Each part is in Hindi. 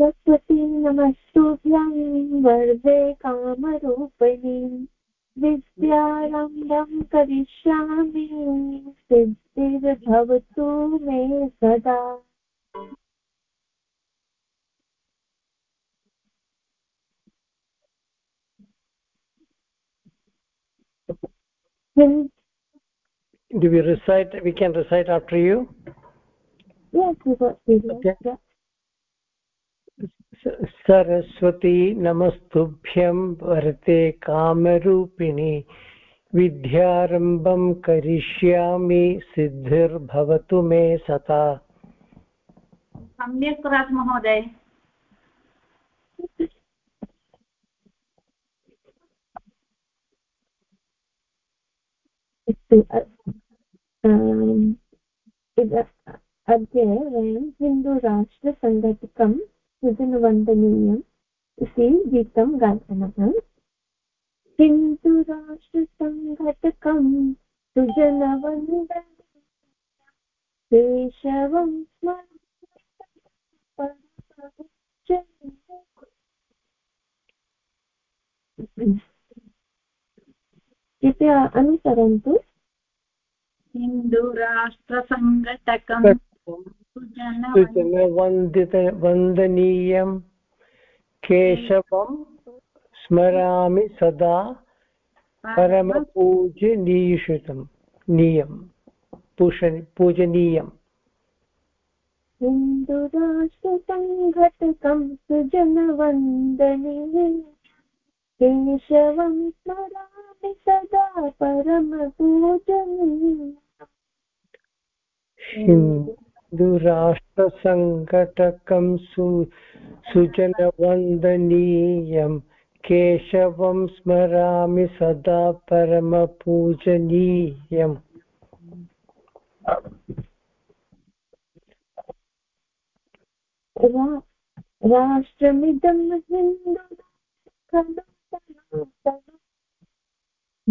सरस्वती नमस्तुभ्यं वरदे कामरूपिणी विद्यारम्भं करिष्यामि सिद्धिर्भवतु मे सदा do we recite we can recite after you yes we will. Okay. Yeah. Saraswati नमस्तुभ्यं वरते कामरूपिणि। विद्यारम्भं करिष्यामि सिद्धिर्भवतु मे सता सम्यक् कुरात् महोदय। अद्य वयं हिन्दुराष्ट्रसङ्घटकं सृजनवन्दनीयम् इति गीतं गायामः हिन्दुराष्ट्रसङ्घटकं सृजनवन्दन केशवं कृपया अनुसरन्तु। हिन्दुराष्ट्रसङ्घटकं वन्दित वन्दनीयं केशवं स्मरामि सदा परमपूजनीयुषितं नीयं पूजनीयम् हिन्दुराष्ट्रसङ्घटकं सुजनवन्दनीयं केशवं स्मरामि सदा परमपूजनीयम् हिन्दुराष्ट्रसङ्घटकं सु सुजनवन्दनीयं। केशवं स्मरामि सदा परमपूजनीयम्। राष्ट्रमिदं हिन्दु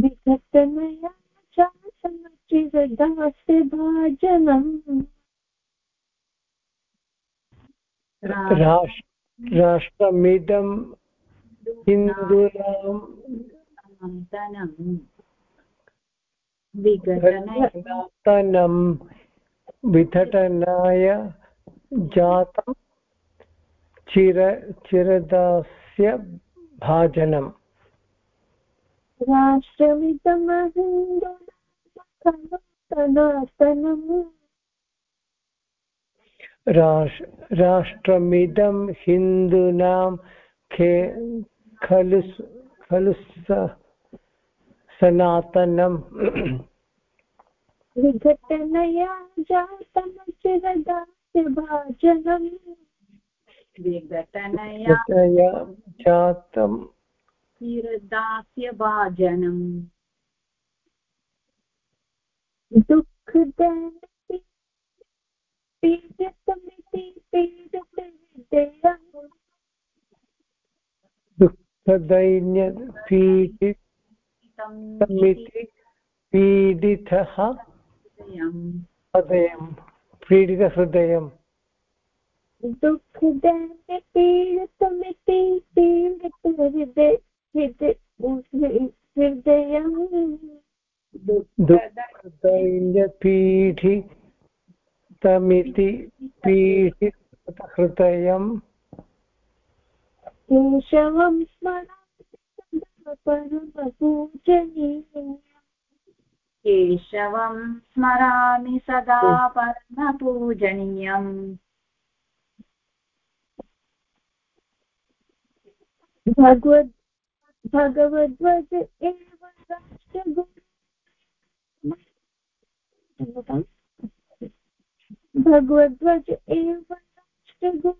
विघटनया चिरदास्य भाजनम् राष्ट्रमिदं हिन्दूनां विघटनं विघटनाय जातं चिर चिरदास्य भाजनम्। राष्ट्रमिदमहिन्दुनातनम् राष्ट्रमिदं हिन्दूनां खलु खलु सनातनम्। विघटनया जातं चिरदास्य भाजनम् विघटनया जातं चिरदास्य भाजनम् दुःखदयति पीडितमिति दुःखदैन्य पीडितमिति पीडितः हृदयं पीडितहृदयं दुःखदैन्य पीडितमिति पीडितहृदय हृदयम् दुःखदैन्यपीठितमिति पीठितहृदयम् केशवं स्मरामि केशवं स्मरामि सदा परमपूजनीयम् भगवद् भगवद्वज एव राष्ट्रगुरु। भगवद्वज एव राष्ट्रगुरु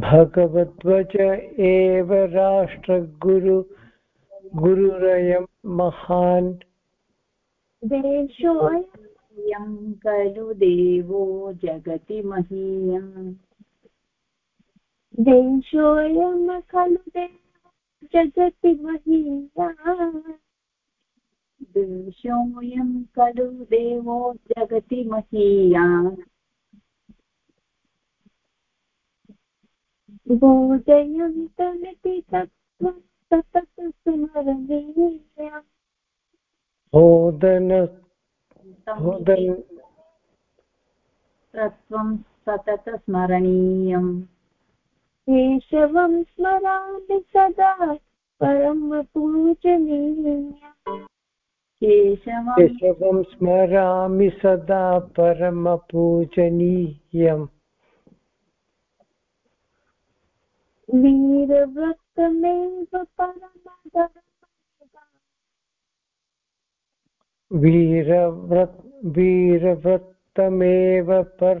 भगवद्वज एव राष्ट्रगुरु गुरुरयं महान्। देशोऽयं खलु देवो जगति महीयम्। देशोऽयं खलु देवो जगति महीया देशोऽयं खलु देवो जगति महीयान् बोधयन्तमिति तत्त्वं सतत स्मरणीया। बोधन तत्त्वं सतत स्मरणीयम्। केशवं स्मरामि सदा परम पूजनीया केशवं स्मरामि सदा परमपूजनीयम्। वीरव्रतमेव वीरव्रत वीरव्रतमेव पर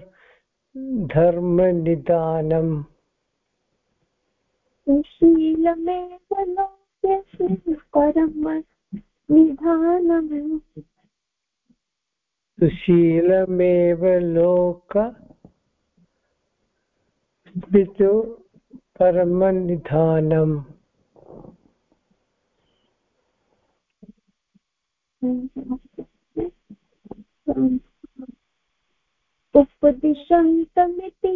धर्मनिदानम्। सुशीलमेव लोकेऽस्मिन् परम निधानम् सुशीलमेव लोक स्मितु परमनिधानम्। उपदिशन्तमिति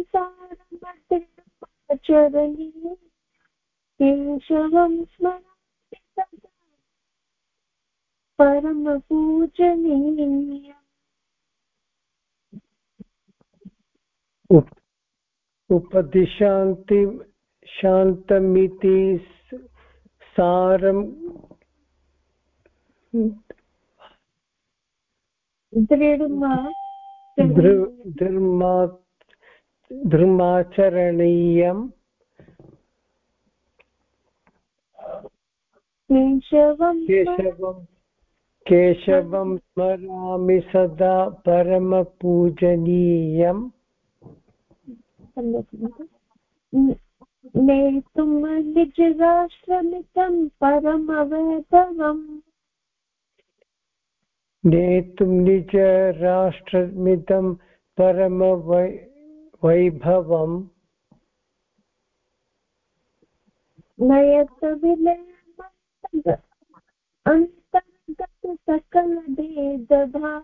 केशवं स्मरामि परमपूजनीय। उप उपदिशान्ति शान्तमिति स- सारं दृढमा धृ- धर्माचरणीयम्। केशवं केशवं स्मरामि सदा परमपूजनीयम्। नेतुं निजराष्ट्रमितं परमवैभवम् नेतुं निजराष्ट्रमिदं परमवै वैभवम्। नयत अंतर्गत सकलभेदभावम्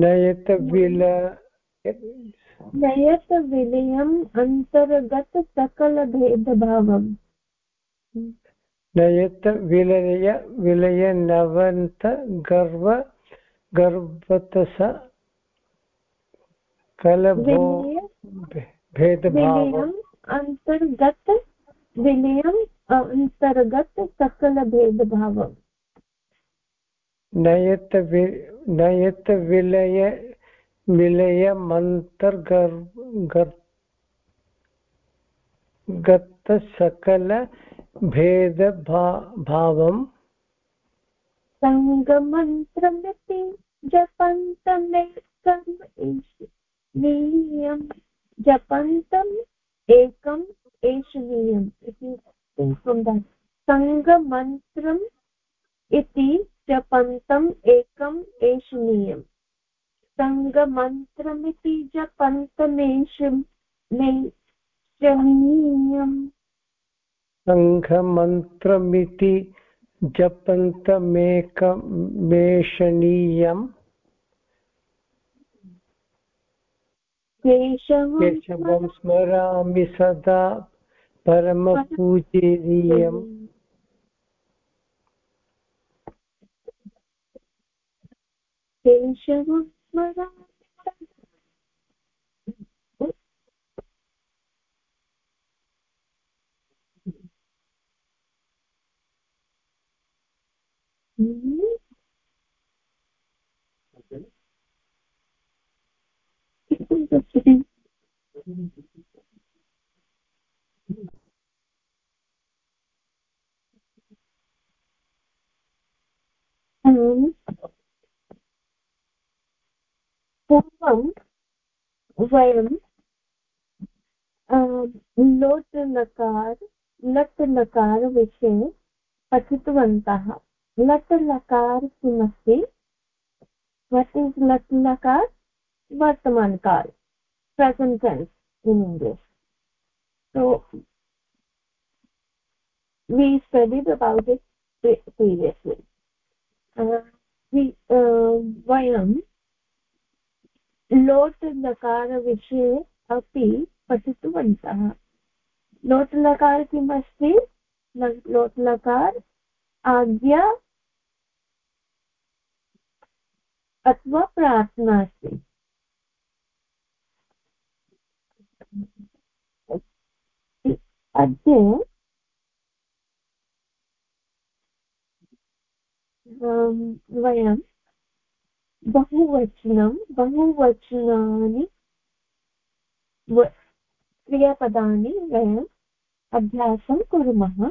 नयत विल नयत विलयम् अंतर्गत सकलभेदभावम् नयत विलय विलयनवन्त गर्व गर्वतस कलभो विलय भेदभाव विलयम् अंतर्गत विलयम् अंतर्गत सकलभेदभावम् नयत वि नयत विलय विलयमन्तर्गर् गत सकल भेदभा भावम्। सङ्गमन्त्रमिति जपन्तमेकम् जपन्तम् एकम् एषणीयम् इति सङ्गमन्त्रम् इति जपन्तम् एकम् एषणीयम् सङ्गमन्त्रमिति जपन्तमेषम् नेषणीयम् सङ्घमन्त्रमिति जपन्तमेकमेषणीयम् केशवं केशवं स्मरामि सदा परमपूजनीयम्। केशवं स्मरामि पूर्वं वयं लोट् लकार लट् लकार विषये पठितवन्तः लट् लकार किमस्ति वट् इस् लट् लकार वर्तमानकाल present tense in english so we studied about it previously vayam लोट् लकारविषये अपि पठितवन्तः। लोट् लकार किम् अस्ति लोट् लकार आज्ञा अथवा प्रार्थना अस्ति। अद्य वयं बहुवचनं बहुवचनानि क्रियापदानि वयम् अभ्यासं कुर्मः।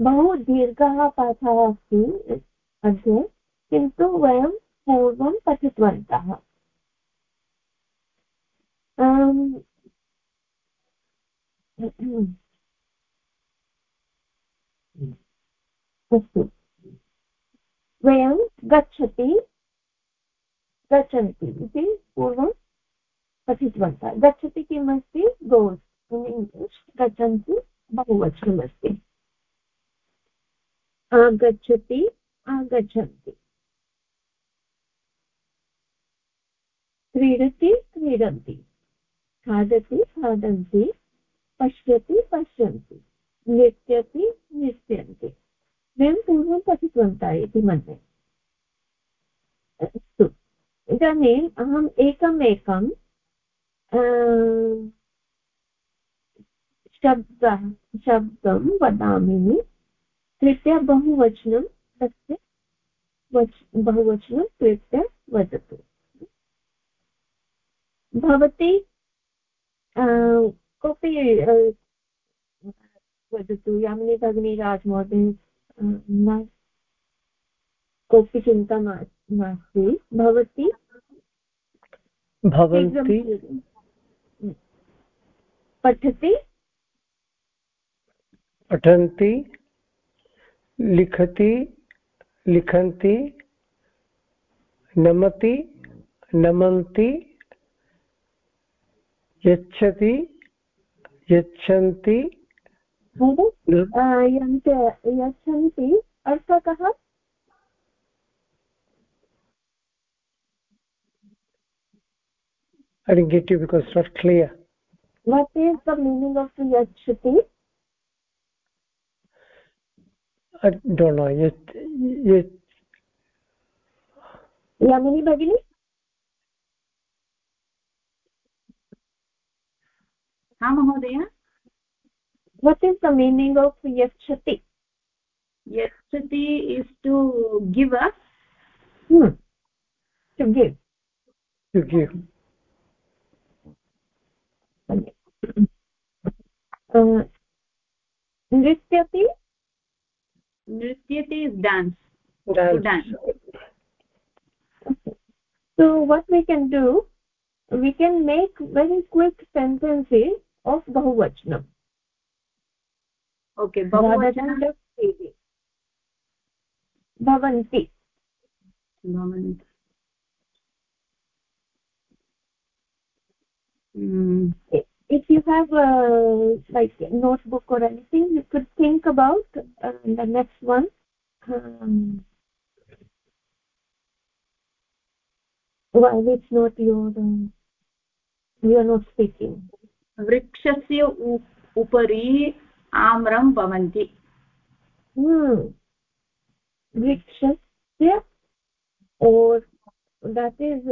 बहु दीर्घः पाठः अस्ति, अद्य, किन्तु वयं पूर्वं पठितवन्तः। अस्तु। वयं गच्छति, गच्छन्ति इति पूर्वं पठितवन्तः। गच्छति किम् अस्ति गोस् इन् इङ्ग्लिश् गच्छन्ति बहुवचनमस्ति। आगच्छति, आगच्छन्ति। क्रीडति, क्रीडन्ति। खादति, खादन्ति। पश्यति, पश्यन्ति। नृत्यति, नृत्यन्ति। वयं पूर्वं पठितवन्तः इति मन्ये अस्तु इदानीम् अहम् एकम् एकं शब्दः, शब्दं वदामि कृत्य बहुवचनं तस्य वच्, बहुवचनं कृत्य वदतु। भवती कोऽपि वदतु, यामिनी भगिनी राजमहोदय न कोऽपि चिन्ता नास्ति भवती? भवन्ति? पठति? पठन्ति? लिखति? लिखन्ति? नमति? नमन्ति? यच्छति? यच्छन्ति? यच्छन्ति अर्थः कः I didn't get you because it's not clear. What is the meaning of yachati? I don't know. Yet, yet. Yamini Bhagini? हा महोदय what is the meaning of yachati? Yachati is to give us. Hmm. to give. To give. Uh, nrityati? Nrityati is dance. Dance. dance. So what we can do we can make very quick sentences of bahuvachanam okay भवन्ति भवन्ति if you have a like a notebook or anything you could think about uh, the next one um, while it's not your um, you are not speaking वृक्षस्य उपरि आम्रं भवन्ति। वृक्षस्य ओर् दट् इस्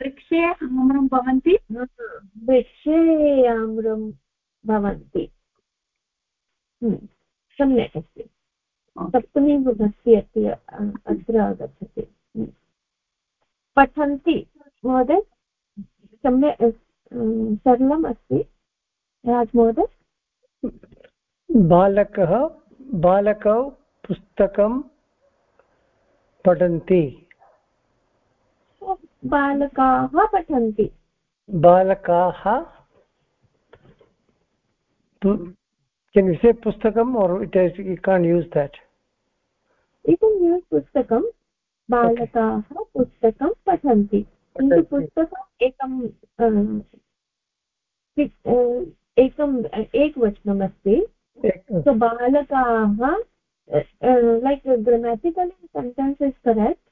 वृक्षे आम्रं भवन्ति। वृक्षे आम्रं भवन्ति। सम्यक् अस्ति। सप्तमी विभक्ति अपि अत्र आगच्छति। पठन्ति महोदय? सम्यक् सरलम् अस्ति। राजमहोदय? बालकः बालकौ पुस्तकं पठन्ति बालकाः पठन्ति बालकाः can you say pustakam or it is you can't use that you can use pustakam बालकाः पुस्तकं पठन्ति किन्तु पुस्तकम् एकं एकम् एकवचनम् अस्ति। सो बालकाः like grammatical sentence is correct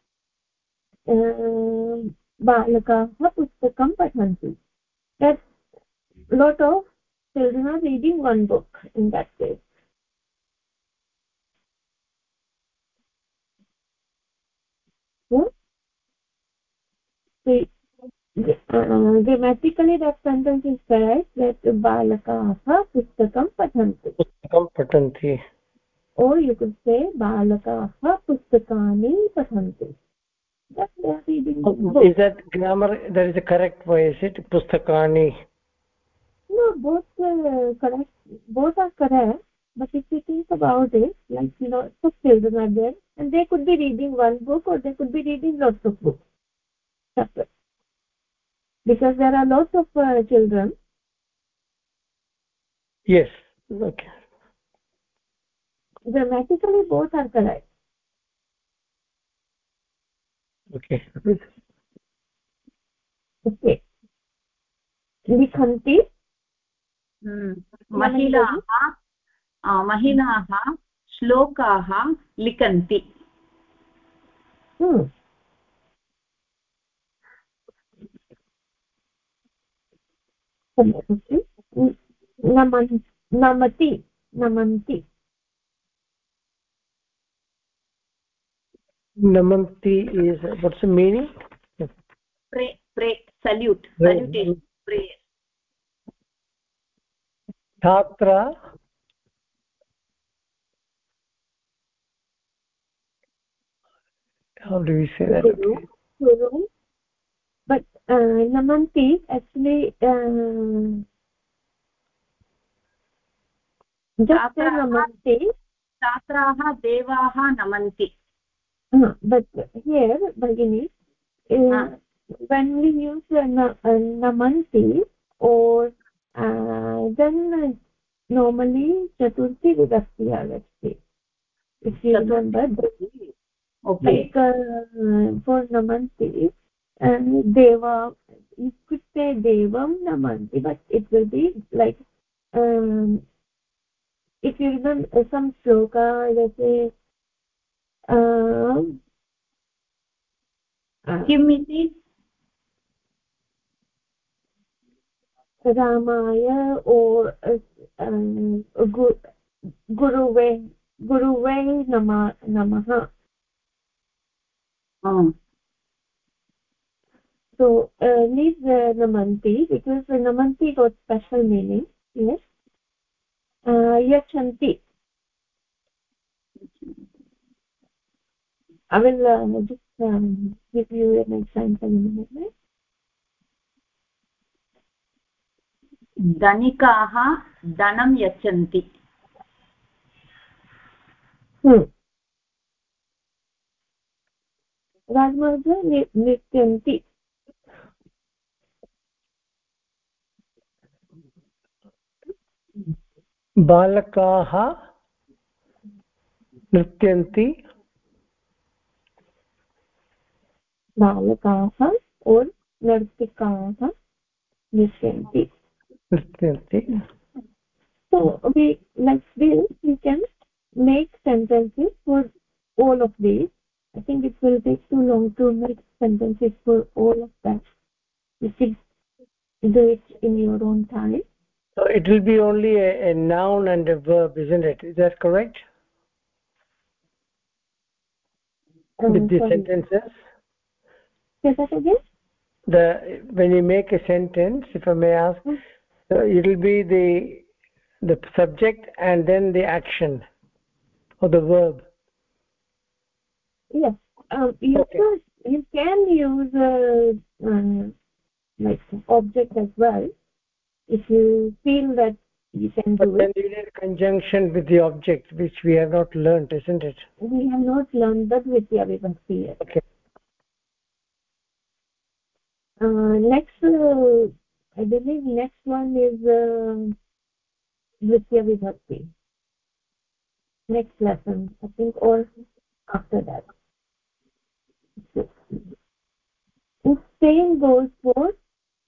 बालकाः पुस्तकं पठन्ति। That lot of children are reading one book in that case See, uh, that balakaah pustakam patanti pustakam patanti or you could say balakaah pustakani patanti that they are reading oh, is that grammar that is the correct way is it pustakani no both uh, correct both are correct but if you think about it like you know so children are there and they could be reading one book or they could be reading lots of books separate because there are lots of uh, children yes okay grammatically both are correct okay okay लिखन्ति महिलाः महिलाः श्लोकाः लिखन्ति नमति नमन्ति namanti is what's the meaning pray pray salute salutation prayer chhatra how do we say that guru, guru. but uh, नमन्ति actually नमन्ति छात्राः देवाः नमन्ति हियर् भगिनी वेन् चतुर्थी विभक्ति आगच्छति फोर् नमन्ति devam namanti but it will be like um, if you remember some sloka let's say किम् इति रामाय ओ गुरुवे गुरुवे नमः नमः so uh, leave uh, namanti because the namanti got special meaning yes uh, yachanti i will uh, just um, give you an example in a minute धनिकाः धनं यच्छन्ति राजमार्ग नृत्यन्ति बालकाः नृत्यन्ति बालकाः और नर्तिकाः नृत्यन्ति नृत्यन्ति so we like this we can make sentences for all of these i think it will take too long to make sentences for all of that you can do it in your own time so it will be only a, a noun and a verb isn't it? Is that correct? Um, with the sorry. sentences? Say that again the when you make a sentence if i may ask mm. so it will be the the subject and then the action or the verb. Yes. Um, you, okay. could, you can use a uh, like object as well if you feel that you can but do then it you need conjunction with the object which we have not learned isn't it? We have not learned that with the vibhakti yet okay. Uh, next uh, i believe next one is uh, dvitiya vibhakti next lesson i think or after that. The same goes for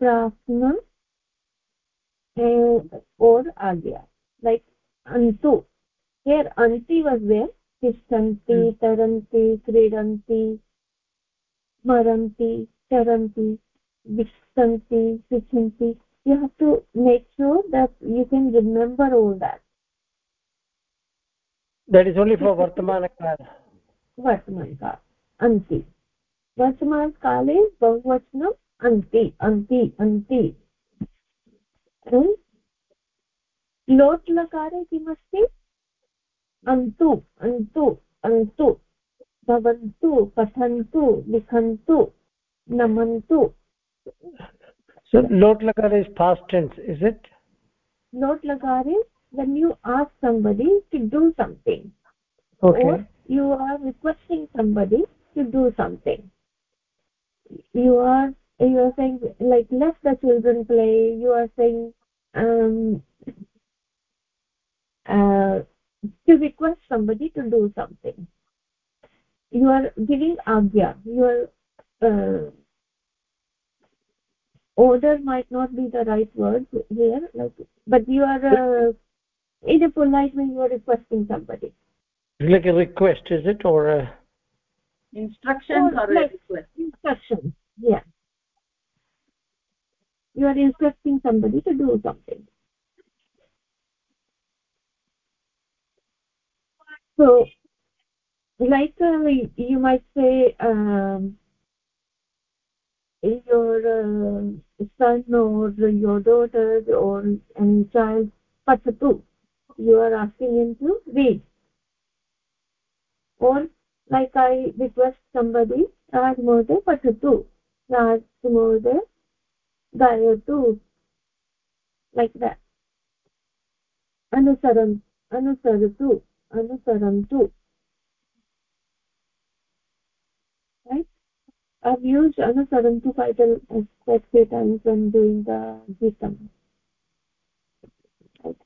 prasna or agya like antu here anti was there tishtanti Hmm. taranti kridanti maranti charanti vishanti sichanti you have to make sure that you can remember all that that is only for vartamana kala वर्तमान काल अन्ति वर्तमान काले बहुवचनम् अन्ति अन्ति अन्ति लोट् लकारे किमस्ति अन्तु अन्तु अन्तु भवन्तु पठन्तु लिखन्तु नमन्तु। लोट् लकारे is past tense is it लोट् लकारे when you ask somebody to do something you are requesting somebody to do something you are you are saying like let the children play you are saying um uh, to request somebody to do something. You are giving agya your uh, order might not be the right word here like but you are uh, in a polite way you are requesting somebody. Like a request is it or a instructions Or or a request? instructions yeah you are instructing somebody to do something. So like uh, you might say um, your uh, son or your daughter or any child patatu you are asking him to read. Or like i request somebody raj mohoday patatu raj mohoday gayatu like that. Anusaram anusaratu anusarantu right? I've used anusarantu quite a quite few times when doing the gitam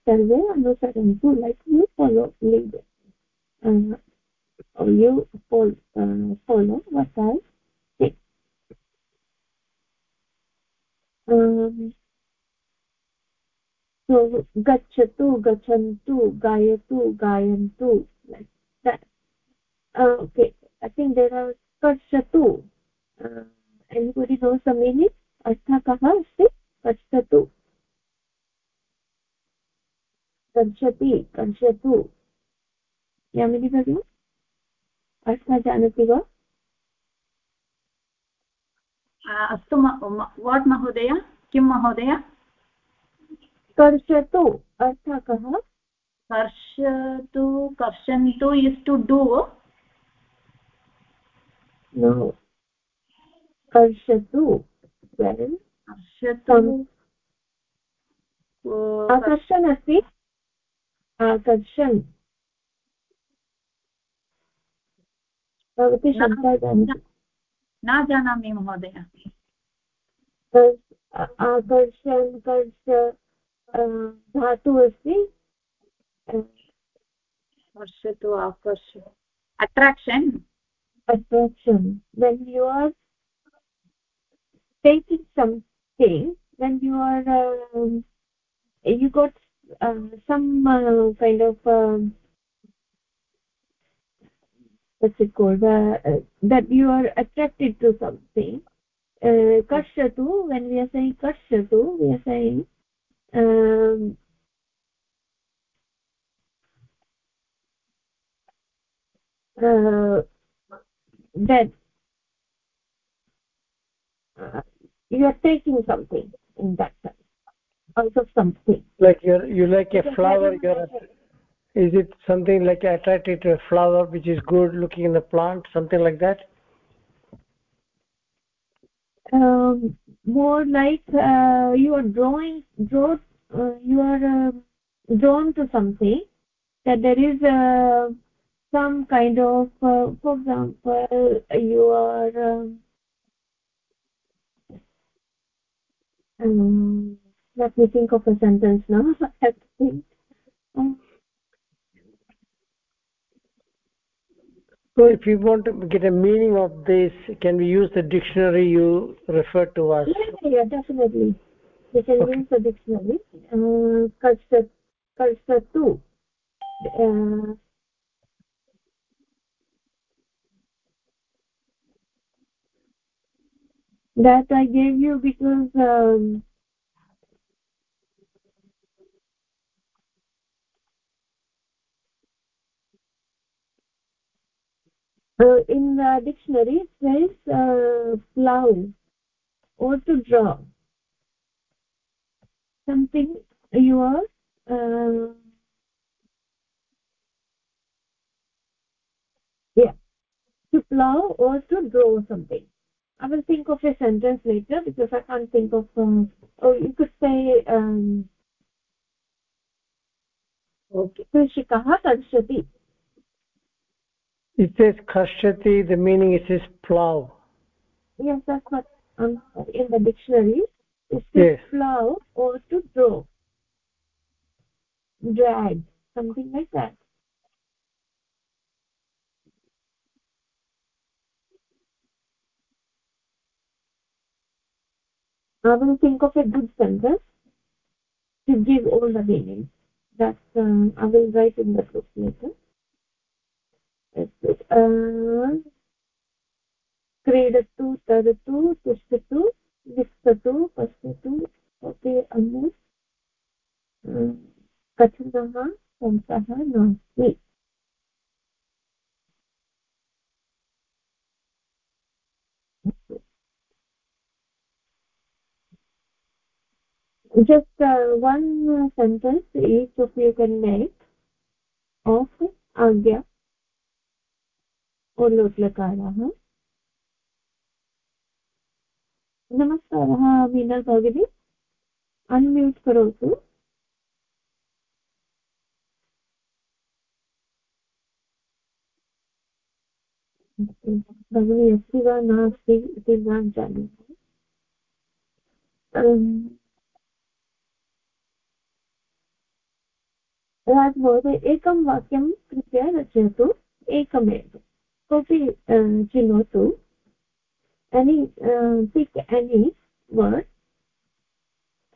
sarve anusarantu like you follow lead uh, or you follow, uh, follow what i um, gachatu gachantu gayatu gayantu like that uh, okay i think there are कर्षतु uh, अर्थः कः अस्ति कर्षतु कर्षति कर्षतु यामिनी भगिनी अर्थः जानाति वा अस्तु वाट् महोदय किं महोदय? कर्षतु अर्थः कः कर्षतु कर्षन्तु इस् टु डु कर्षतु कर्षतु आकर्षन् अस्ति? आकर्षन्। भवती शब्दः न जानामि महोदय कर्ष आकर्षन् कर्ष अ, धातु अस्ति अ, कर्षतु आकर्ष attraction attraction when you are taking something when you are um, you got uh, some uh, kind of um, what's it called uh, that you are attracted to something uh, kashatu when we are saying kashatu we are saying um, uh, that uh, you are taking something in that sense out of something. Like you're you like a flower you're is it something like attracted to a flower which is good looking in the plant something like that um, more like uh, you are drawing draw uh, you are uh, drawn to something that there is uh, some kind of uh, for example you are um, um, let me think of a sentence now I have to think. Um, so if you want to get a meaning of this can we use the dictionary you referred to us? Yeah, yeah definitely. We can okay. use the dictionary. Uh, karsatu uh, that i gave you because um, uh, in the dictionary it says uh, plow or to draw. Something you are uh, yeah to plow or to draw something. I will think of a sentence later because i can't think of um, or you could say um okay. Krishikah tarshati it says kashati the meaning is plow yes that's what um, in the dictionary is to yes. plow or to draw. Drag something like that. I will think of a good sentence to give all the meanings. That um, i will write in the book later क्रीडतु तरतु तिष्ठतु लिखतु पश्यतु अपि अन्य कठिनः सन्तः नास्ति just uh, one uh, sentence each of you can make of agya or lotlakaraः नमस्कारः मीना भगिनी अन्म्यूट् करोतु भगिनी अस्ति वा नास्ति इति न जानामि राज महोदय एकं वाक्यं कृपया रचयतु, एकमेव। कोऽपि चिनोतु uh, pick any word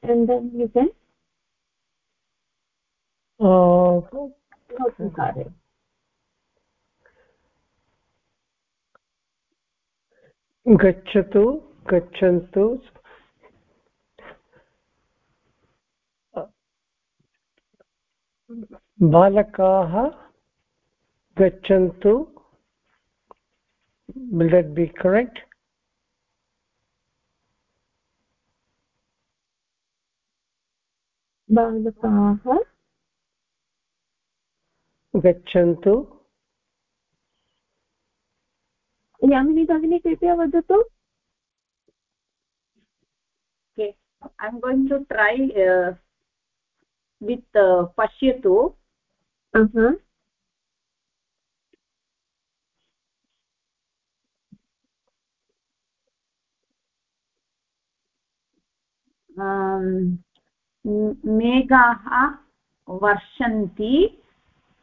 and then you can uh, गच्छतु गच्छन्तु बालकाः गच्छन्तु will that be correct बालकाः गच्छन्तु यामिनी भगिनी कृपया वदतु okay i'm going to try uh, with uh, pashyatu uh -huh. um, मेघाः वर्षन्ति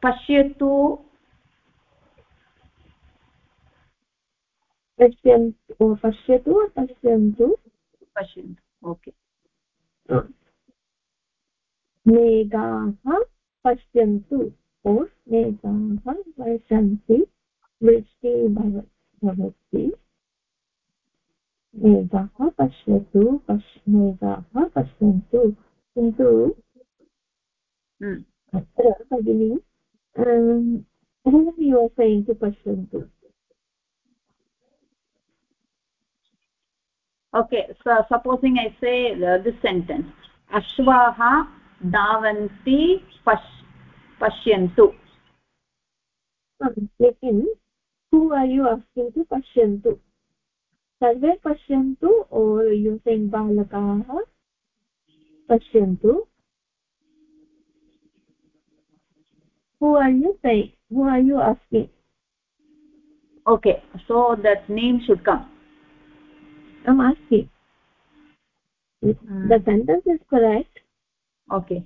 पश्यतु पश्यन्तु पश्यतु पश्यन्तु। पश्यन्तु ओके। मेघाः पश्यन्तु ओ मेघाः वर्षन्ति वृष्टिः भवति। मेघाः पश्यतु पश् मेघाः पश्यन्तु किन्तु हम्म। अत्र भगिनि योजयन्तु पश्यन्तु okay so supposing i say uh, this sentence ashwaha davanti pash pashyantu लेकिन who are you asking to पश्यन्तु सर्वे पश्यन्तु ओर् यूसिङ्ग् बालकाः पश्यन्तु। हू आर् यु सै हू आर् यु अस्ति okay so that name should come अस्ति the sentence is correct okay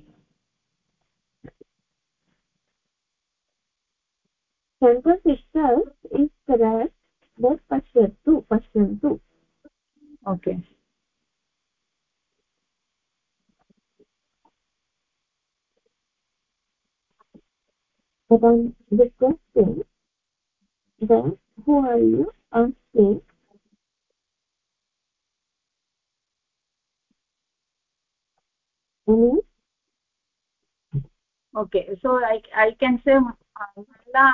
sentence itself is word पश्यतु पश्यन्तु okay But I'm requesting that who are you on stage okay so i i can say mahila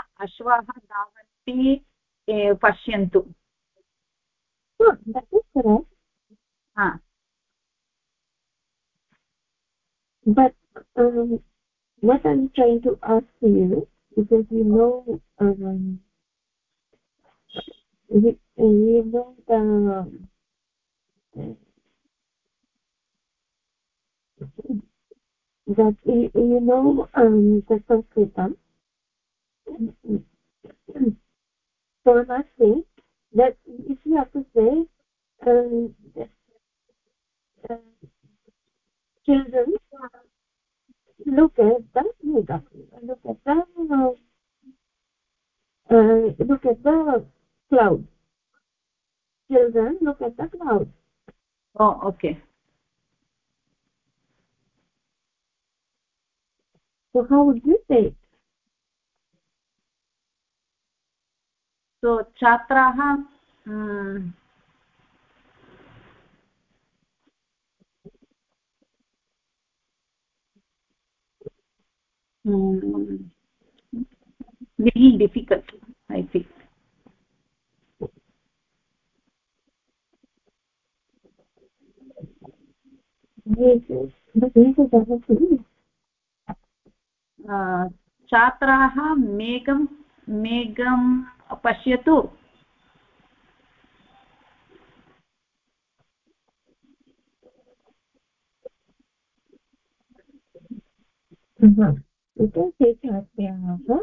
davanti is correct. Ah. But um, what i'm trying to ask you because you know um, you, you know the that you, you know um, the Sanskritam. So I'm asking that if you have to say um, uh, children look at the look at the uh, look at the cloud. Children look at the cloud. oh okay So how would you say it? So छात्राः लिटल् डिफिकल्ट् ऐ थिङ्क् छात्राः मेघं मेघं पश्यतु You can say छात्राः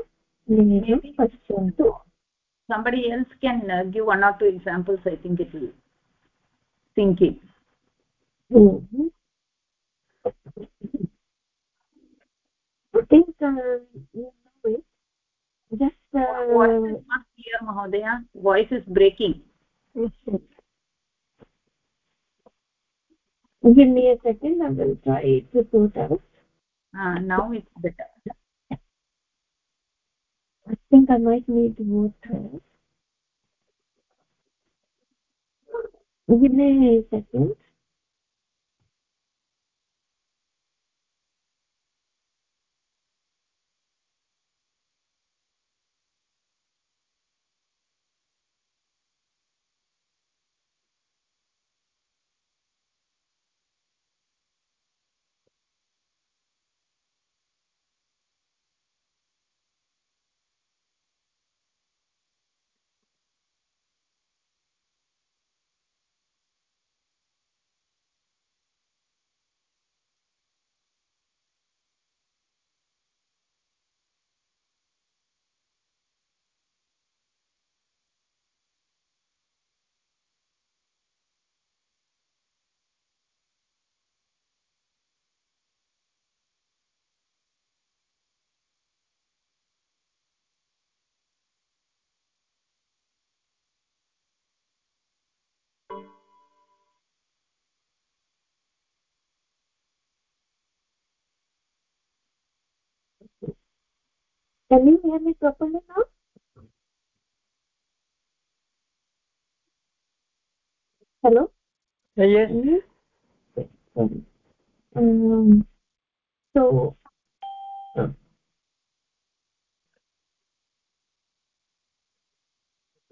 मेघं पश्यन्तु somebody else can uh, give one or two examples i think it will sink in Mm -hmm. I think uh, mahodaya. Voice is breaking. Give me a second. I will try to sort out. Uh, now it's better. I think i might need water give me a second can you hear me properly now? Hello? Yes um, so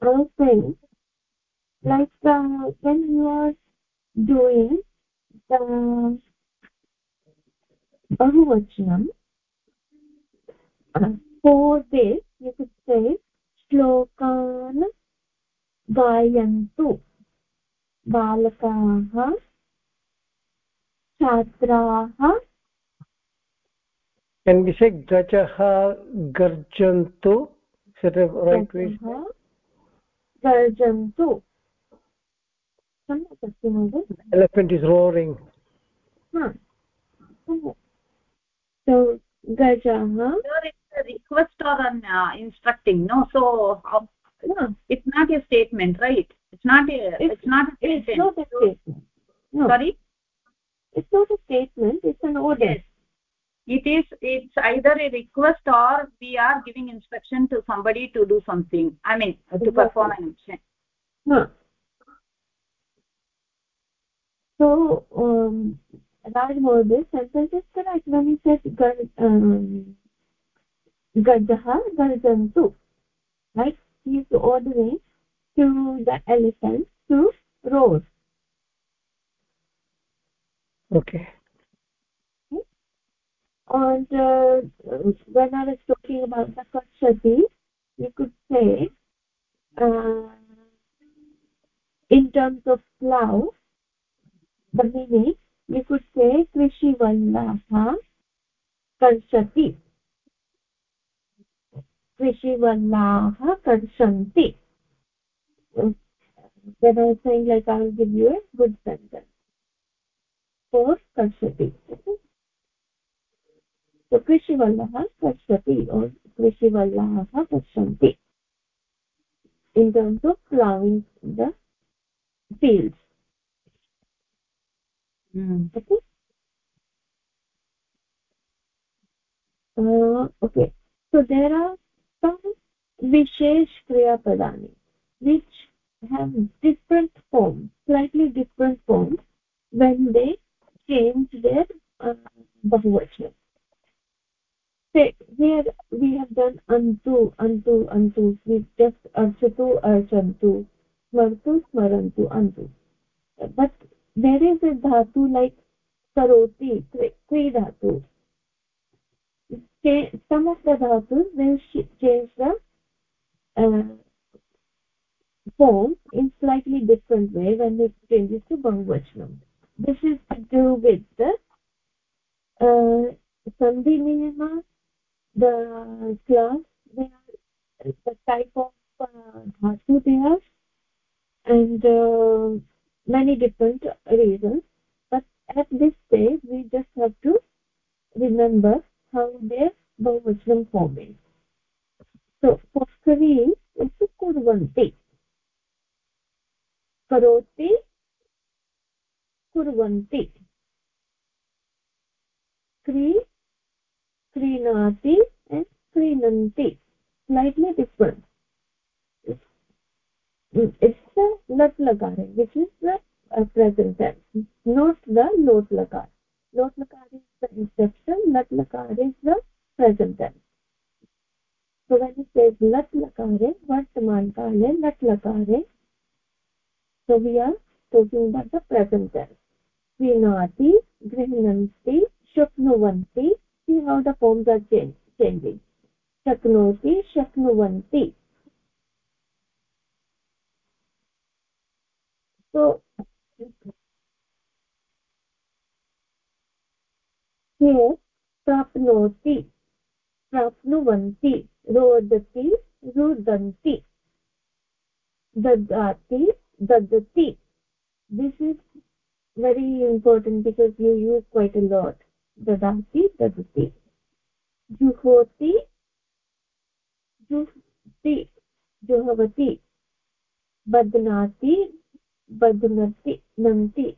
I was saying, like uh, when you are doing the bahuvachanam, uh, for this इत्युक्ते श्लोकान् गायन्तु बालकाः छात्राः गजः गर्जन्तु गर्जन्तु सम्यक् अस्ति गजः a request or an uh, instructing no? So how, no. it's not a statement right? It's not a it's, it's not a it's not a statement. no. Sorry? It's not a statement it's an order. Yes. It is it's either a request or we are giving instruction to somebody to do something. I mean to perform an action. Huh. so um Raj Mohdey sentence is correct when he says um, Gajaha Garjantu right? He is ordering to the elephant to roar. Okay. And uh, when i was talking about the kachati you could say uh, in terms of plow the meaning you could say krishi vallaha karshati krishi vallaha karshanti when i was saying like i will give you a good sentence for karshati okay? so कृषिवल्लः पश्यति or कृषिवल्लाः पश्यन्ति in terms of plowing the fields mm. okay uh, okay so there are some vishesh kriya which have different forms slightly different forms when they change their uh, bahuvachan say here we have done unto unto unto we just archatu archantu smartu smarantu unto but there is a dhatu like karoti kri dhatu some of the dhatus will change the uh, form in slightly different way when it changes to bahuvachanam this is to do with the uh, sandhi the class they are the type of uh, dhatu they have and uh, many different reasons. But at this stage we just have to remember how their bahuvachanam form is so for kari is kurvanti karoti kurvanti kri क्रीणाति and क्रीणन्ति slightly different it's the lat lakara which is the uh, present tense not the lot lakara lot lakara is the inception lat lakara is the present tense so when it says lat lakare vartaman kale lat lakare so we are talking about the present tense क्रीणाति गृह्णन्ति शक्नुवन्ति see how the forms are change, changing shaknoti shaknuvanti so ये प्राप्नोति, प्राप्नुवन्ति, रोदति, रुदन्ति, ददाति, ददति। This is very important because you you quite a lot ददाति, ददति। जुहोति, जुहति, जुहवति। बध्नाति बध्नति नन्ति।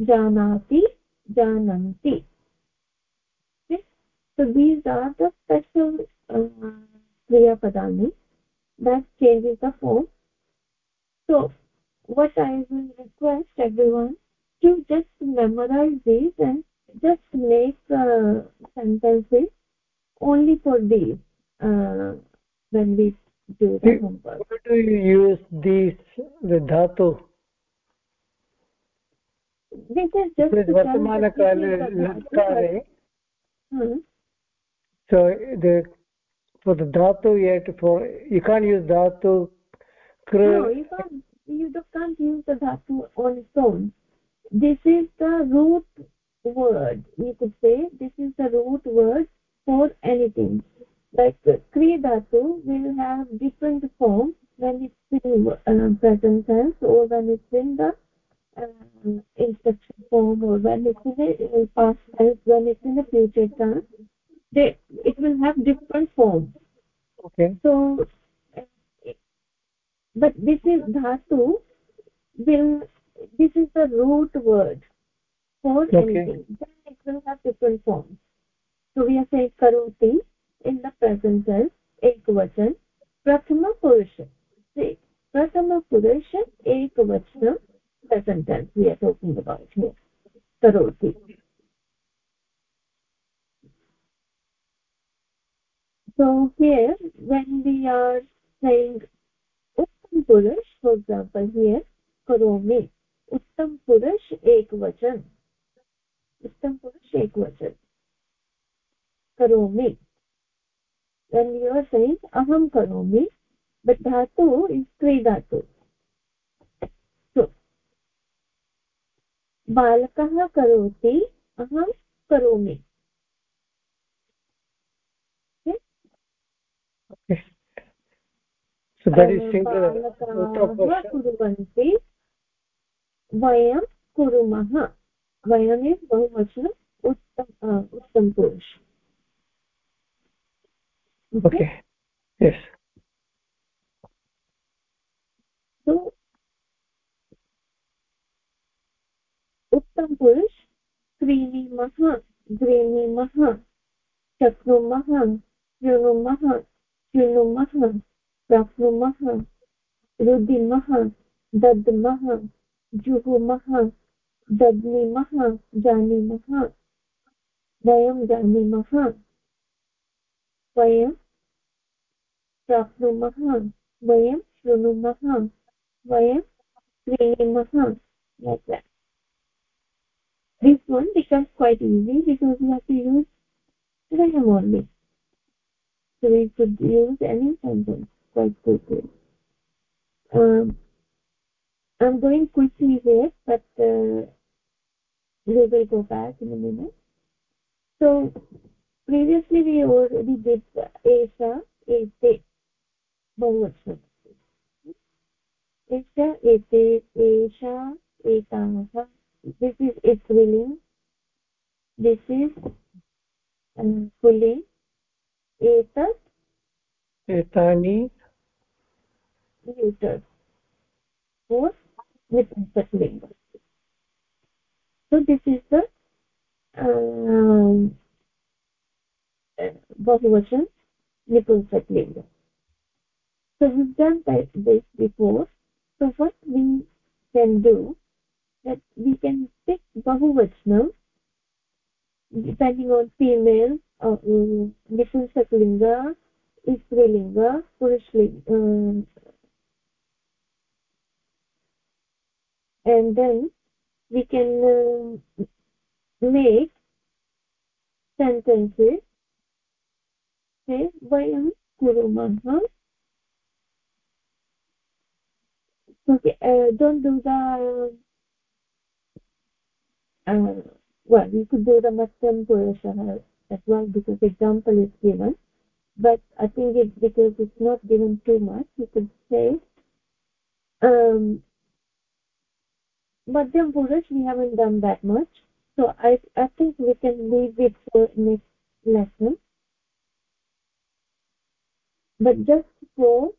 जानाति jananti okay so these are the special uh, padani that changes the form. So what i will request everyone to just memorize these and just make uh, sentences only for these uh, when we do the homework. Do you use these the dhatu but- Hmm. So the for the dhatu you have to for you can't use dhatu kr No, you can't. You just can't use the dhatu on its own. This is the root word. You could say this is the root word for anything. Like kri dhatu will have different forms when it's in uh, present tense or when it's in the uh, instruction form or when it's in the past tense, when it's in the future tense. They, it will have different forms. okay So, but this is dhatu will this is the root word for Okay. anything. Then it will have different forms so we are saying karoti in the present tense ekvachan prathama purusha see prathama purusha ekvachan present tense we are talking about here karoti so here when we are saying uttam purush for example here karomi uttam purush ekvachan uttam purush ekvachan karomi when you are saying aham karomi but dhatu is kri dhatu so बालकः करोति अहं करोमि। बालकाः कुर्वन्ति वयं कुर्मः। वयम् इस् बहुवचनम् उत्तम उत्तम पुरुष okay yes so उत्तम पुरुष क्रीणीमः गृह्णीमः शक्नुमः शृणुमः शृणुमः प्राप्नुमः रुदिमः दद्मः जुहुमः दद्मीमः जानीमः वयं जानीमः वयं प्राप्नुमः वयं शृणुमः वयं क्रीणीमः this one becomes quite easy because we have to use vayam only so we could use any sentence quite quickly. Um, i'm going quickly here but uh, we will go back in a minute. So previously we already did esha ete bahuvachanam esha ete esha etaah this is striling this is um, pulling etat etani neuter or with so this is the um, bahuvachan nipumsat so we've done that, this before. So what we can do that we can pick bahuvachanam depending on female uh, um, nipumsatlinga strilinga purushlinga um, and then we can uh, make sentences say vayam kurumah okay uh, don't do the uh, well, we could do the Matyam Purushaha as well because example is given. But I think it's because it's not given too much, you could say um, Madhyam Purush, we haven't done that much. So I, I think we can leave it for next lesson. But just for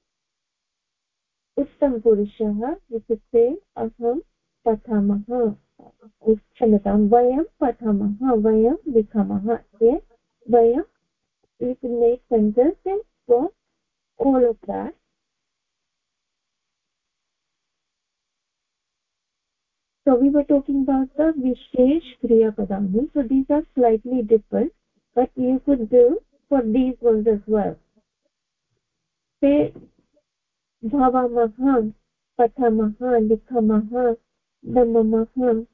Uttam we could say Aham Pathamaha. क्षम्यतां वयं पठामः वयं लिखामः वयं you can make sentences for all of that so we were talking about the vishesh kriya padani so these are slightly different but you could do for these ones as well say भवामः पठामः लिखामः नममः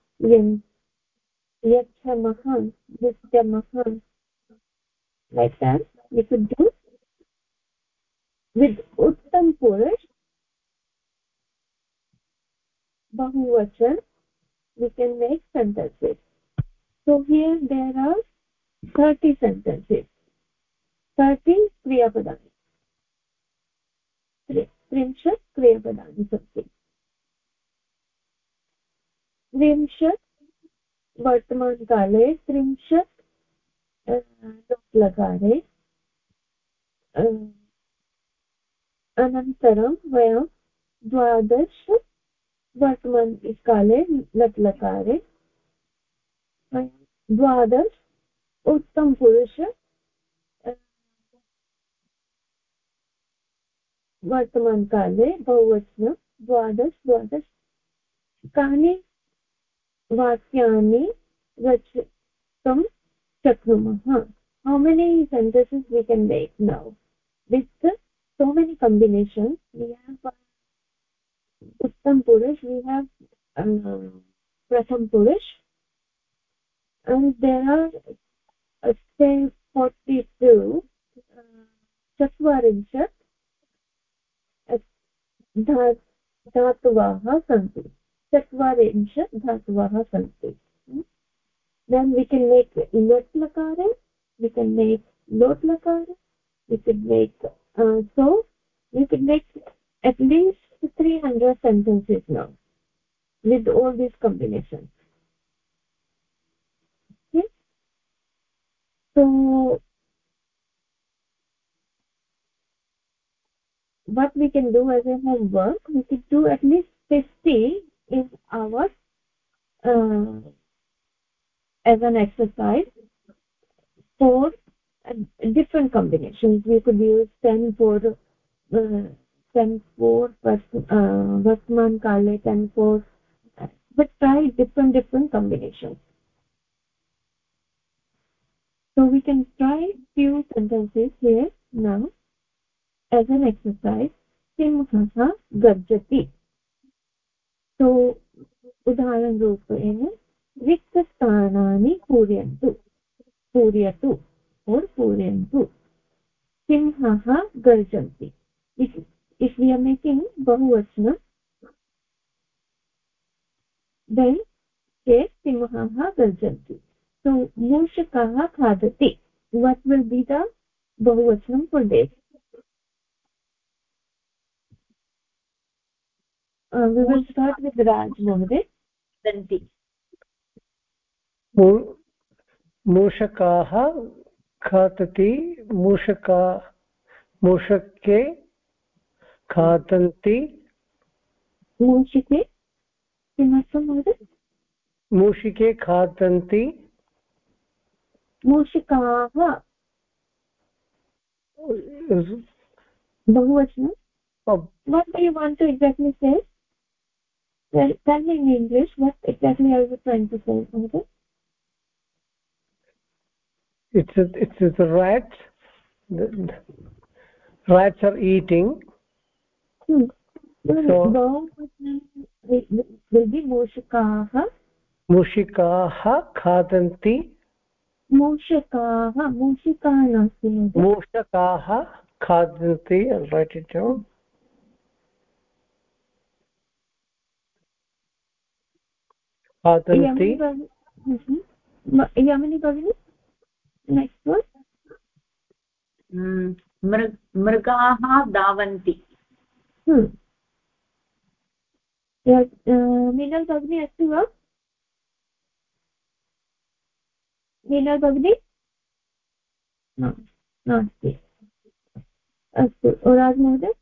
उत्तम पुरुष, बहुवचन we can make sentences so here there are thirty sentences thirty क्रियापदानि त्रि त्रिंशत् क्रियापदानि त्रिंशत् वर्तमानकाले त्रिंशत् लकारे अनन्तरं वयं द्वादश वर्तमानकाले लट् लकारे द्वादश, उत्तम पुरुष वर्तमानकाले बहुवचनं, द्वादश द्वादश कानि वाक्यानि रचितुं शक्नुमः। How many sentences we can make now with so many combination we have उत्तम पुरुष वी हेव् प्रथम पुरुष and there are say forty two चत्वारिंशत् धातवाः सन्ति चत्वारिंशत् धातवः सन्ति then we can make lot lakara we can make lot lakara we can make uh, so we can make at least 300 sentences now with all these combinations okay so what we can do as a homework we could do at least 50 in our uh, as an exercise for uh, different combinations. We could use 10 for uh, 10 for uh, vartman kale 10 for but try different different combinations. So we can try few sentences here now. As an exercise simhah garjati तो सो उदाहरणरूपेण रिक्तस्थानानि पूरयन्तु, पूरयतु और् पूरयन्तु। सिंहः गर्जन्ति। इष्यमे किं? बहुवचनम् देन् के सिंहः गर्जन्ति। सो मूषकः खादति। वट् विल् बि द बहुवचनं पुण्डेति मूषकाः खादति मूषका मूषके खादन्ति मूषिके? किमर्थं महोदय? मूषिके खादन्ति मूषिकाः। बहुवचनं। What do you to exactly say tell, tell me in english what exactly are you trying to say okay? it's a, it's a, the rats the, rats are eating hmm. so बहुवचनं will be मूषकाः मूषिकाः खादन्ति मूषकाः मूषिकाः नास्ति महोदय मूषकाः खादन्ति write it down खादन्ति यमिनी भगिनी नेक्स्ट् वन् मृ मृगाः धावन्ति। मीनल् भगिनी अस्ति वा? मीनल् भगिनी? नास्ति। अस्तु राज महोदय?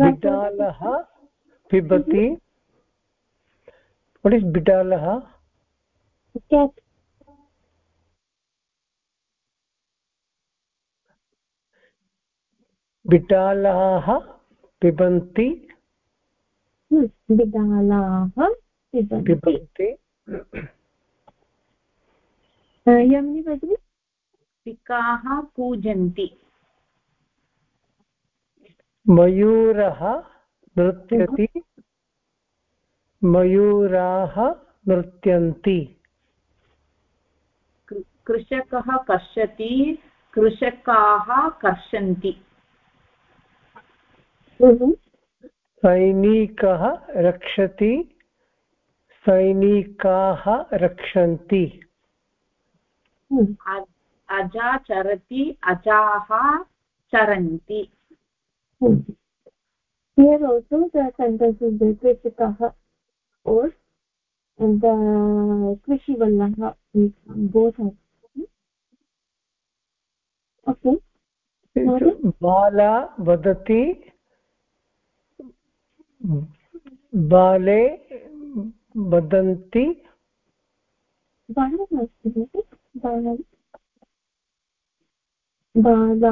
बिडालः पिबति। What is बिडालः? बिडालाः पिबन्ति। बिडालाः पिबन्ति। पिबन्ति। यमिनी भगिनी? पिकाः कूजन्ति मयूरः नृत्यति। मयूराः नृत्यन्ति। कृषकः कर्षति कृषकाः कर्षन्ति। सैनिकः रक्षति सैनिकाः रक्षन्ति। अ- अजा चरति अजाः चरन्ति। Here also the sentences the krishikaha or the krishivallah both are okay बाला वदति बाले वदन्ति बालः अस्ति बाल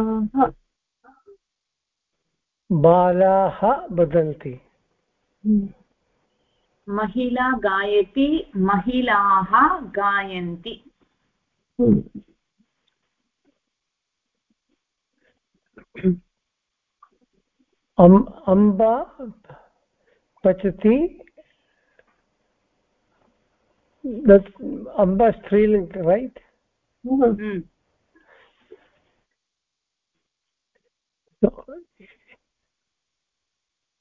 बालाः वदन्ति हम्म। महिला गायति महिलाः गायन्ति हम्म। अम् अम्बा पचति अम्बा स्त्रीलिङ्ग् right hmm.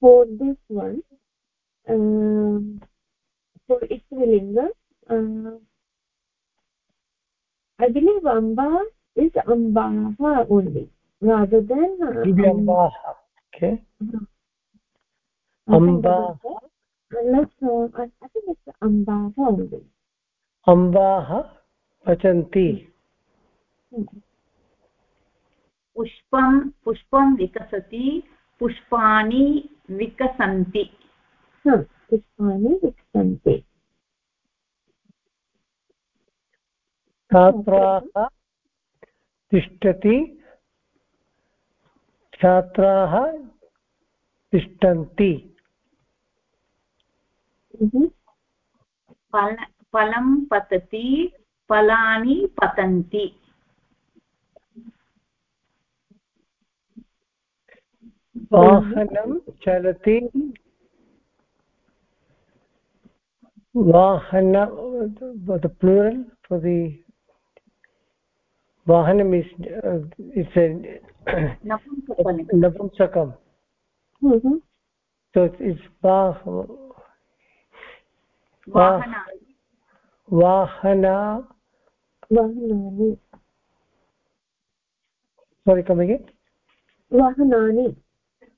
for uh, this one um for Ishvilinga uh, I believe Amba is Ambaha only rather than uh, दिव्यम्बाः okay Amba. Unless uh, I, think it's Ambaha only. अम्बाः पचन्ति पुष्पं पुष्पं विकसति पुष्पाणि विकसन्ति। पुष्पाणि विकसन्ति। छात्राः तिष्ठति। छात्राः तिष्ठन्ति. फल फलं पतति फलानि पतन्ति। वाहनं चलति वाहन the plural for the vahanam is uh, it's a नपुंसकलिङ्गं napumsakam Mhm. so it's, it's va, वाहनानि vahana वाहनानि sorry come again वाहनानि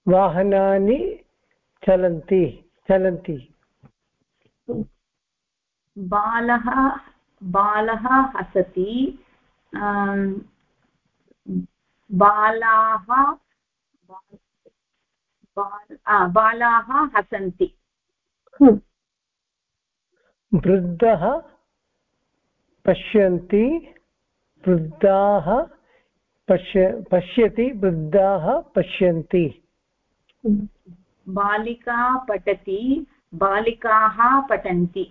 वाहनानि चलन्ति चलन्ति बालः बालः हसति अम्, बालाः बाल- हसन्ति Hmm. वृद्धः पश्यन्ति वृद्धाः पश्य पश्यति वृद्धाः पश्यन्ति. बालिका पठति बालिकाः पठन्ति।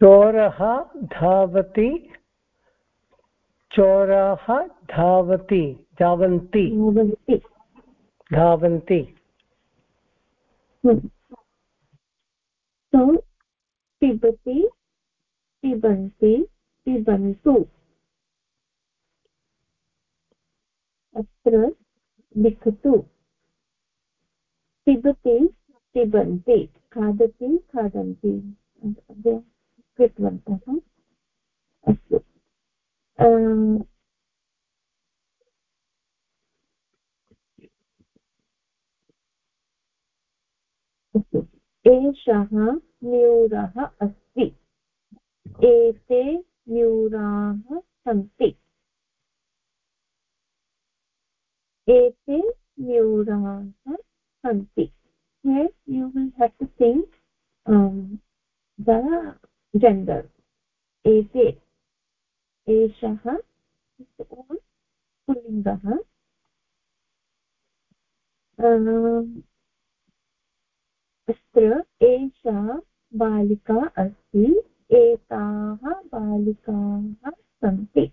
चोरः धावति चोराः धावति धावन्ति। धावन्ति. पिबति पिबन्ति पिबन्तु। अत्र लिखतु। पिबति पिबन्ति खादति खादन्ति। कृतवन्तः। अस्तु। एषः न्यूरः अस्ति। एते न्यूराः सन्ति। एते न्यूराः सन्ति। Will have to think um, the gender. एते एषः पुल्लिङ्गः। अम्, अत्र एषा बालिका अस्ति एताः बालिकाः सन्ति।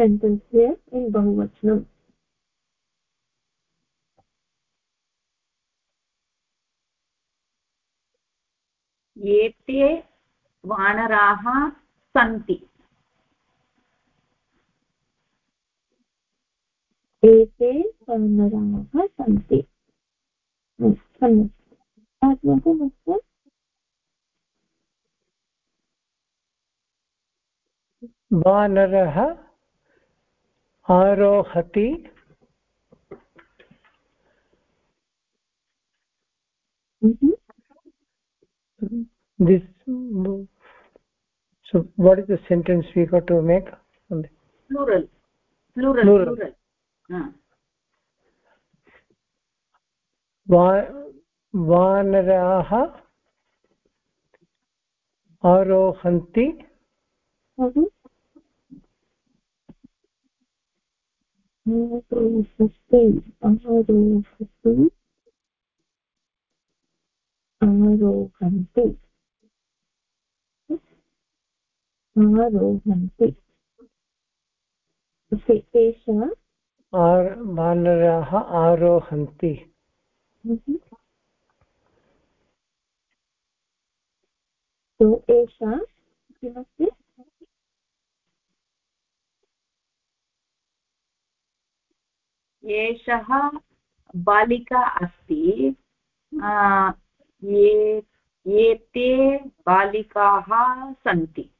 sentence here in bahuvachanam एते वानराः सन्ति। एते वानराः सन्ति। सम्यक्। आत्मकमस्ति वानरः आरोहति this so what is the sentence we got to make plural plural plural, plural. Uh. वानराः आरोहन्ति आरोहति आरोहति आरोहन्ति। आरोहन्ति तेषां वानराः आरोहन्ति एषा किमस्ति एषः बालिका अस्ति एते बालिकाः सन्ति।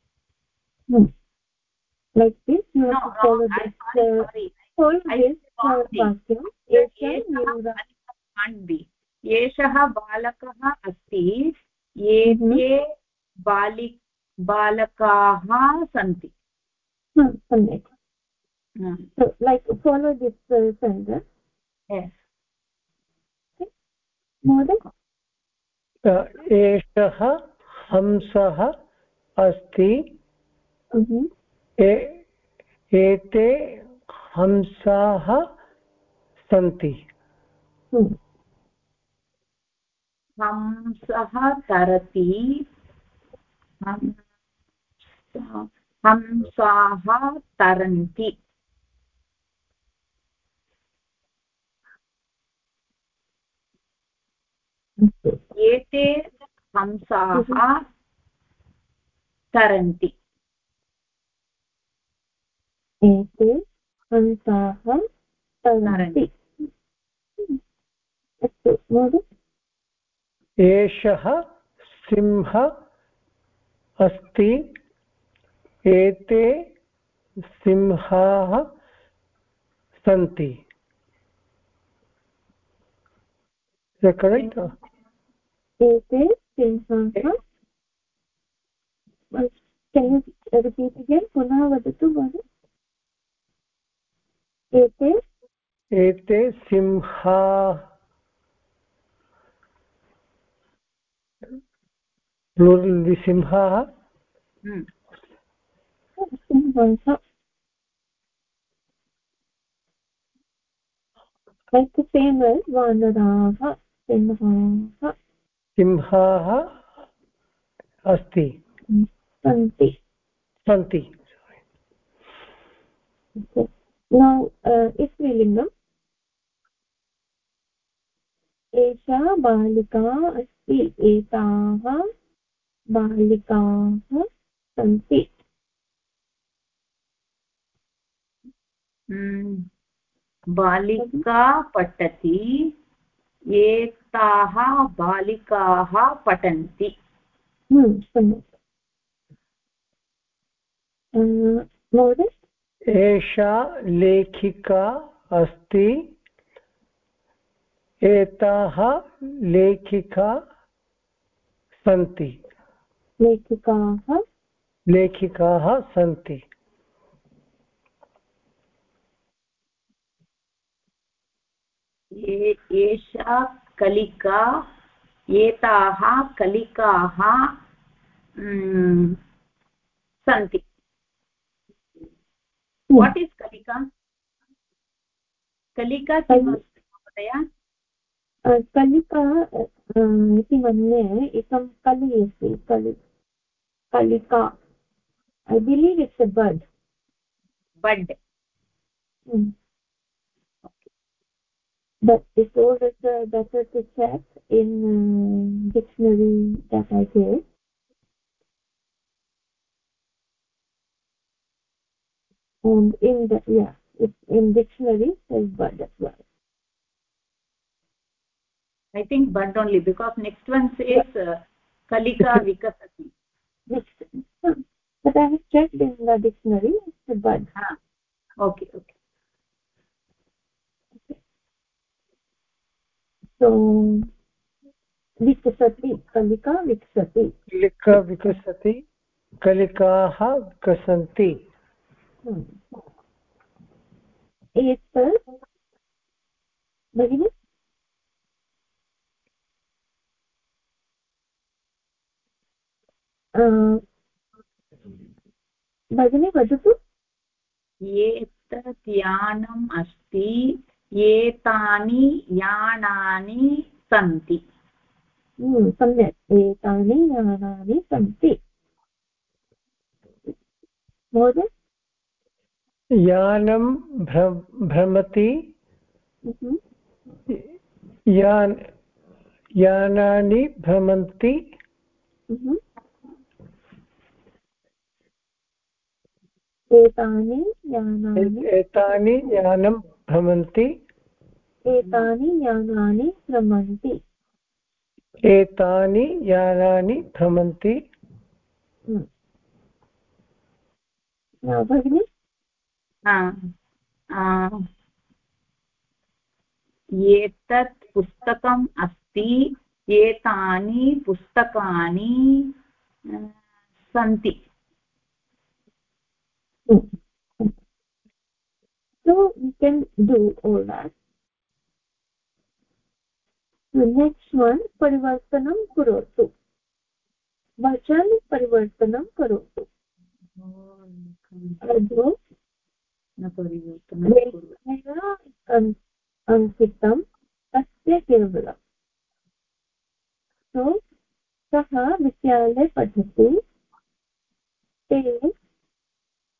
एषः बालकः अस्ति एते बालि बालकाः सन्ति। सम्यक्। So like follow this uh, sentence? Yes. महोदय एषः हंसः अस्ति। एते हंसाः सन्ति। हंसः तरति। हंसाः तरन्ति। एते हंसाः तरन्ति। एते हंसाः तरन्ति। अस्तु महोदय। एषः सिंह अस्ति एते सिंहाः सन्ति। करेक्ट् एते सिंहाः रिपीट् अगेन् पुनः वदतु महोदय एते? एते सिंहा। सिंहाः। सिंहः like the same as vanaraha सिंहाः सिंहाः अस्ति। सन्ति। सन्ति। Uh, स्त्रीलिङ्गम् एषा बालिका अस्ति एताः बालिकाः सन्ति। बालिका पठति एताः बालिकाः पठन्ति। महोदय? एषा लेखिका अस्ति। एताः लेखिका सन्ति। लेखिकाः? लेखिकाः सन्ति। एषा कलिका एताः कलिकाः सन्ति। वाट् इस् कलिका? कलिका किमस्ति महोदय? कलिका इति मन्ये एकं कलि अस्ति कलि कलिका। I believe it's a bird bud but it was uh, better to check in uh, dictionary that I gave. And in the yeah, it's in dictionary says bud as well. I think bud only because next one says uh, kalika vikasati. Which, but I have checked in the dictionary, it's bud. Ah, okay, okay. So विकसति कलिका विकसति। कलिका विकसति कलिकाः विकसन्ति। एतत् भगिनि भगिनी वदतु। एतत् यानम् अस्ति। एतानि यानानि सन्ति। हम्म, सम्यक्। एतानि यानानि सन्ति। महोदय? यानं भ्र भ्रमति। हम्म। यान् यानानि भ्रमन्ति। हम्म। एतानि यानानि। एतानि यानं भ्रमन्ति। एतानि यानानि भ्रमन्ति। एतानि यानानि भ्रमन्ति। भगिनि? एतत् पुस्तकम् अस्ति एतानि पुस्तकानि सन्ति। so we can do all that. Next one परिवर्तनं करोतु। वचन परिवर्तनं करोतु। अधो अंकितं तस्य केवलम्। so सः विद्यालये पठति ते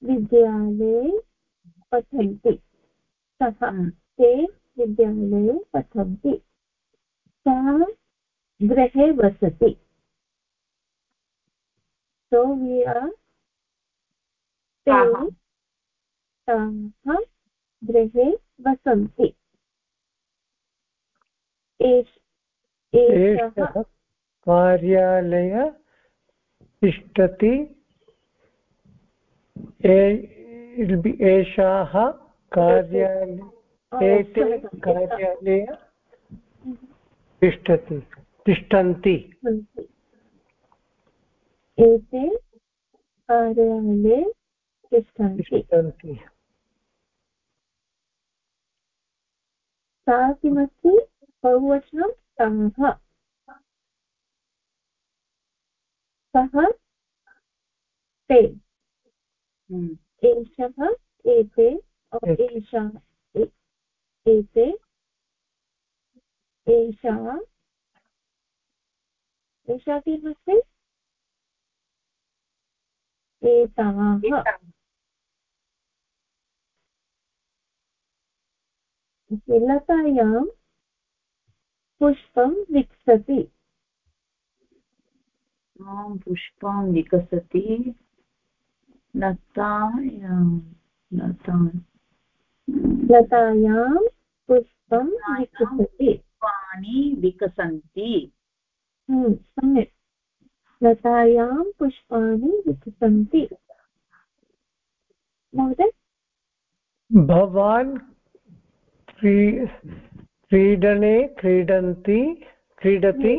विद्यालये पठन्ति। सः हम्म। ते विद्यालये पठन्ति। सः गृहे वसति। सो ताः। गृहे वसन्ति। एषः कार्यालय तिष्ठति। एषाः कार्यालय एते कार्यालय तिष्ठति तिष्ठन्ति। एते कार्यालये तिष्ठन्ति। सा किमस्ति? बहुवचनं ताः सः ते। हम्म। एषः एते एषा एते एषा एषा किमस्ति एताः। लतायां पुष्पं विकसति। पुष्पं विकसति। लतायां लतायां। पुष्पं विकसति। पुष्पाणि विकसन्ति। सम्यक्। लतायां पुष्पाणि विकसन्ति। महोदय? भवान् क्रीडने क्रीडन्ति क्रीडति?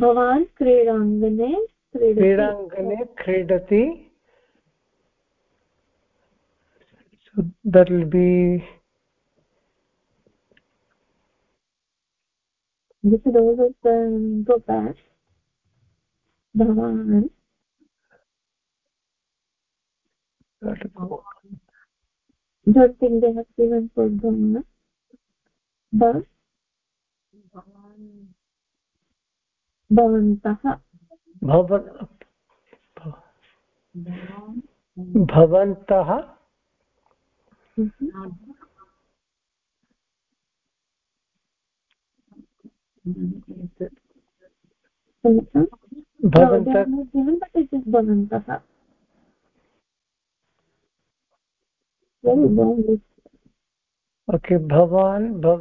भवान् क्रीडाङ्गणे क्रीडाङ्गणे क्रीडति। So that will be this is always um, go back bhavan don't think they have given for bhavan भवन्तः भवन्तः भवन्तः list okay bhavan bhav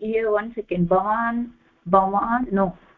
here one second bhavan bhavan no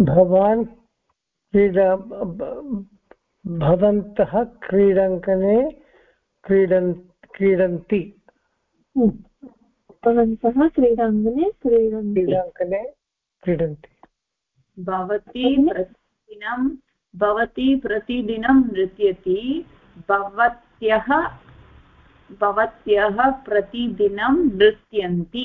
भवान् क्रीडा भवन्तः क्रीडङ्कने क्रीडन् क्रीडन्ति। भवन्तः क्रीडाङ्गणे क्रीडन्ति। क्रीडाङ्कने क्रीडन्ति। भवती प्रतिदिनं भवती प्रतिदिनं नृत्यति भवत्यः भवत्यः प्रतिदिनं नृत्यन्ति।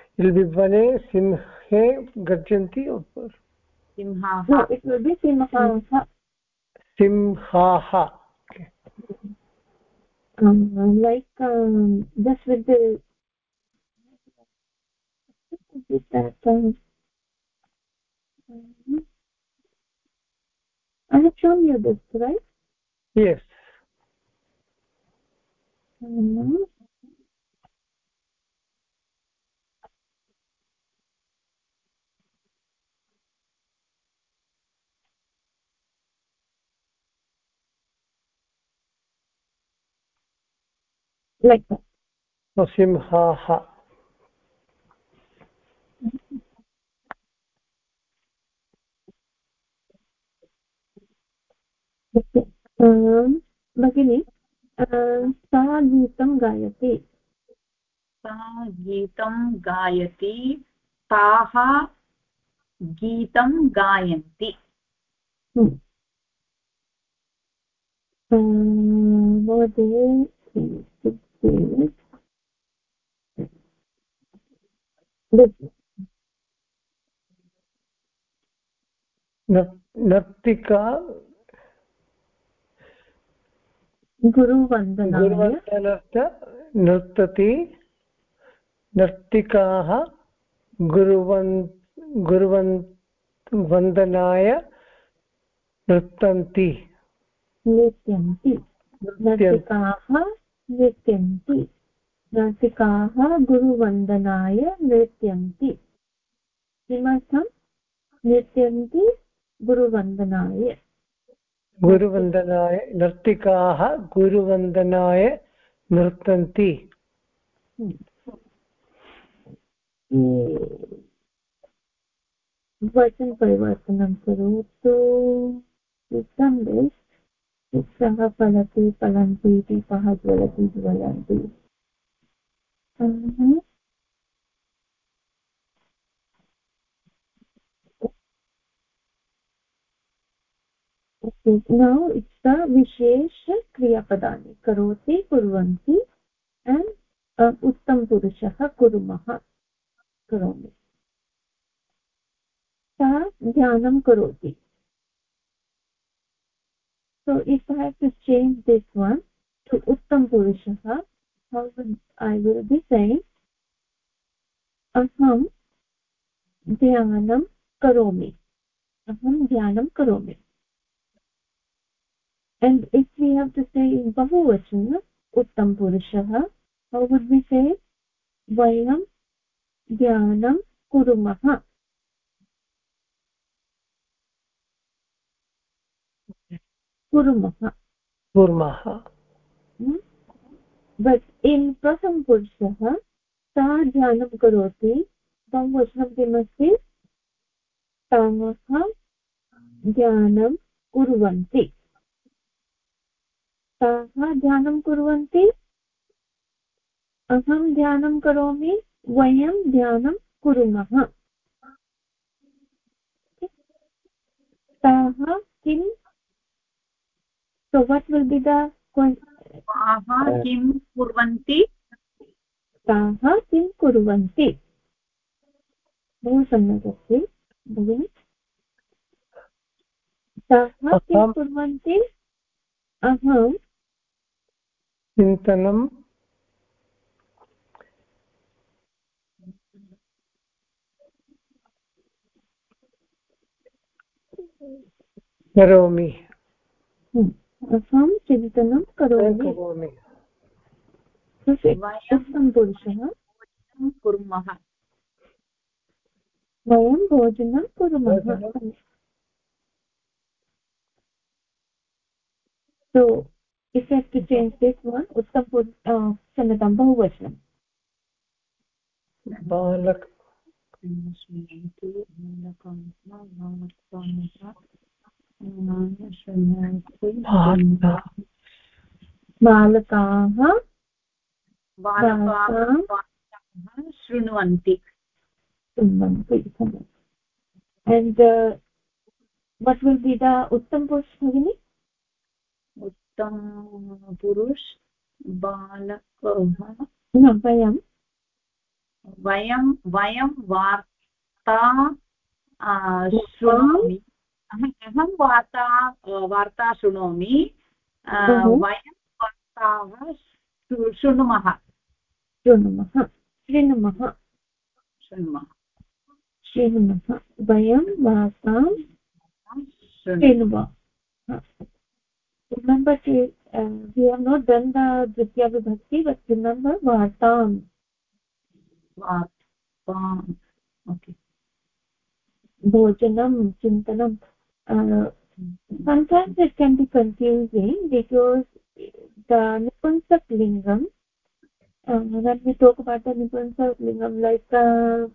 will be vane simhe garjanti or simha no it will be simha simhaha. Okay. Um, like um, just with the with that um, I have shown you this right? Yes. Um, like that. भगिनि सा गीतं गायति सा गीतं गायति ताः गीतं गायन्ति महोदय नर्तिका। गुरुवन्दनार्थ नर्तति। नर्तिकाः गुरुवन् गुरुवन् वन्दनाय नृत्यन्ति। नृत्यन्ति नर्तिकाः नृत्यन्ति। नर्तिकाः गुरुवन्दनाय नृत्यन्ति। किमर्थं? नृत्यन्ति गुरुवन्दनाय। गुरुवन्दनाय नर्तिकाः गुरुवन्दनाय नृत्यन्ति। वचनपरिवर्तनं करोतु। वृक्षः फलति फलन्ति दीपः ज्वलति ज्वलन्ति now it's the विशेष क्रियापदानि, करोति, कुर्वन्ति, and उत्तमपुरुषः कुर्मः, करोमि। सः ध्यानं करोति। So if i have to change this one to uttam purushah how would i will be saying aham ध्यानं करोमि अहं ध्यानं करोमि and if we have to say in bahuvachan uttam purushah how would we say vayam dhyanam kurumah kurumah kurmah but in pratham purushah सा ध्यानं करोति। बहुवचनं किमस्ति? ताः ध्यानं कुर्वन्ति। ताः ध्यानं कुर्वन्ति। अहं ध्यानं करोमि वयं ध्यानं कुर्मः। ताः किं so what will be the ताः किं कुर्वन्ति ताः किं कुर्वन्ति बहु सम्यक् अस्ति भगिनि ताः किं कुर्वन्ति अहं चिन्तनं करोमि अहं चिन्तनं करोमि। करोमि। पुरुषः? कुर्मः। वयं भोजनं कुर्मः। have to change this one uttam pur uh, क्षम्यतां बहुवचनं। बालक। बालकाः बालकाः शृण्वन्ति। शृण्वन्ति and uh, what will be the uttam purush उत्तम पुरुष बालकः वयं वयं वयं वार्ता शृणोमि। अहं वार्ता वार्ता शृणोमि वयं वार्ताः शृणुमः शृणुमः शृणुमः शृणुमः शृणुमः वयं वार्तां शृणुमः remember to uh, we have not done the dvitiya vibhakti but remember vartam vartam okay bhojanam chintanam uh, sometimes it can be confusing because the nipunsak lingam uh, when we talk about the nipunsak lingam like uh,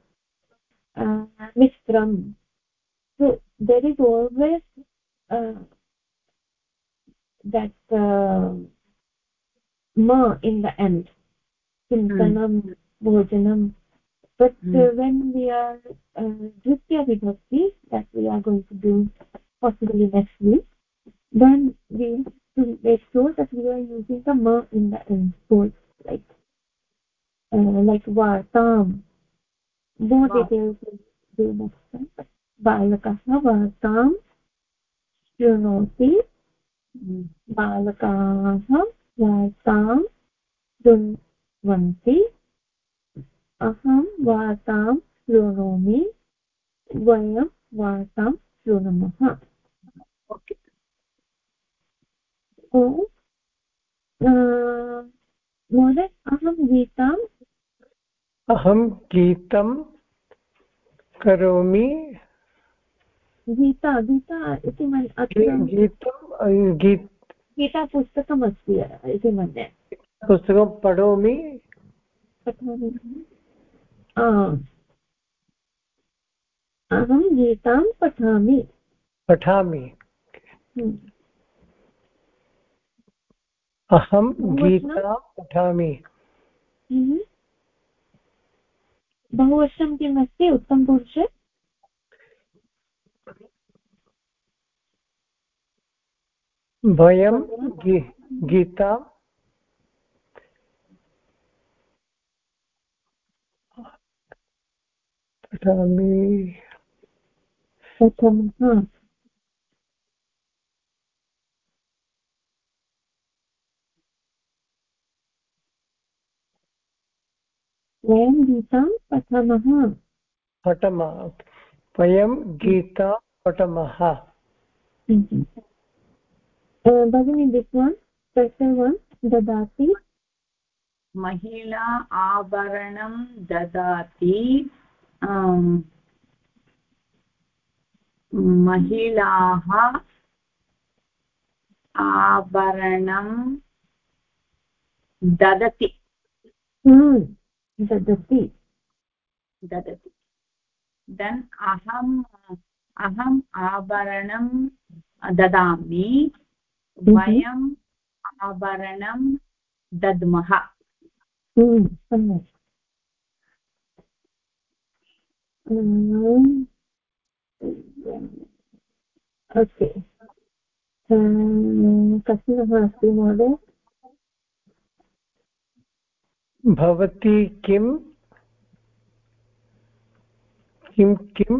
uh, mistram so there is always uh, that uh, ma in the end chintanam mm. bhojanam but mm. uh, when we are uh, dvitiya vibhakti that we are going to do possibly next week then we to make sure that we are using the ma in the end so like uh, like vartam more wow. details will do next time balakah vartam शृणोति बालकाः वार्तां शृण्वन्ति अहं वार्तां शृणोमि वयं वार्तां शृणुमः महोदय अहं गीताम् अहं गीतं करोमि। गीता गीता इति गीतं गीत गीतापुस्तकमस्ति इति मन्ये। पुस्तकं पठोमि। पठामि। अहं गीतां पठामि। पठामि। अहं गीतां पठामि। बहुवर्षं किम् अस्ति उत्तमपुरुषे? वयं गीता पठामि। प्रथमः वयं गीतां पठामः पठामः वयं गीता पठामः भगिनी दिस् वन् ददाति महिला आभरणं ददाति महिलाः आभरणं ददति। हम्म, ददति। ददति। देन् अहम् अहम् आभरणं ददामि। हम्म। वयम् आभरणं दद्मः। हम्म, सम्यक्। ओके। कस्मिन् अस्ति महोदय? भवती किं किं किं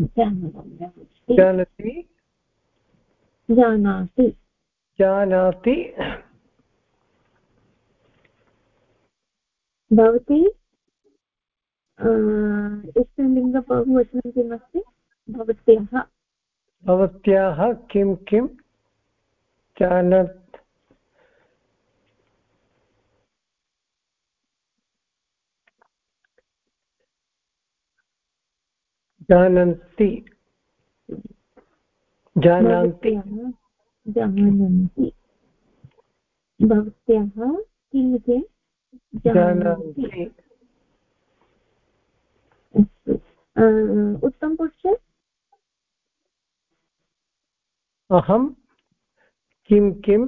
जानाति? जानाति। जानाति। भवती? स्त्रीलिङ्गबहुवचनं किमस्ति? भवत्याः? भवत्याः किं किं? जानत् जानन्ति। जानन्ति। जानन्ति। भवत्याः किं किं जानन्ति। अस्तु उत्तमपुरुष अहं किं किं?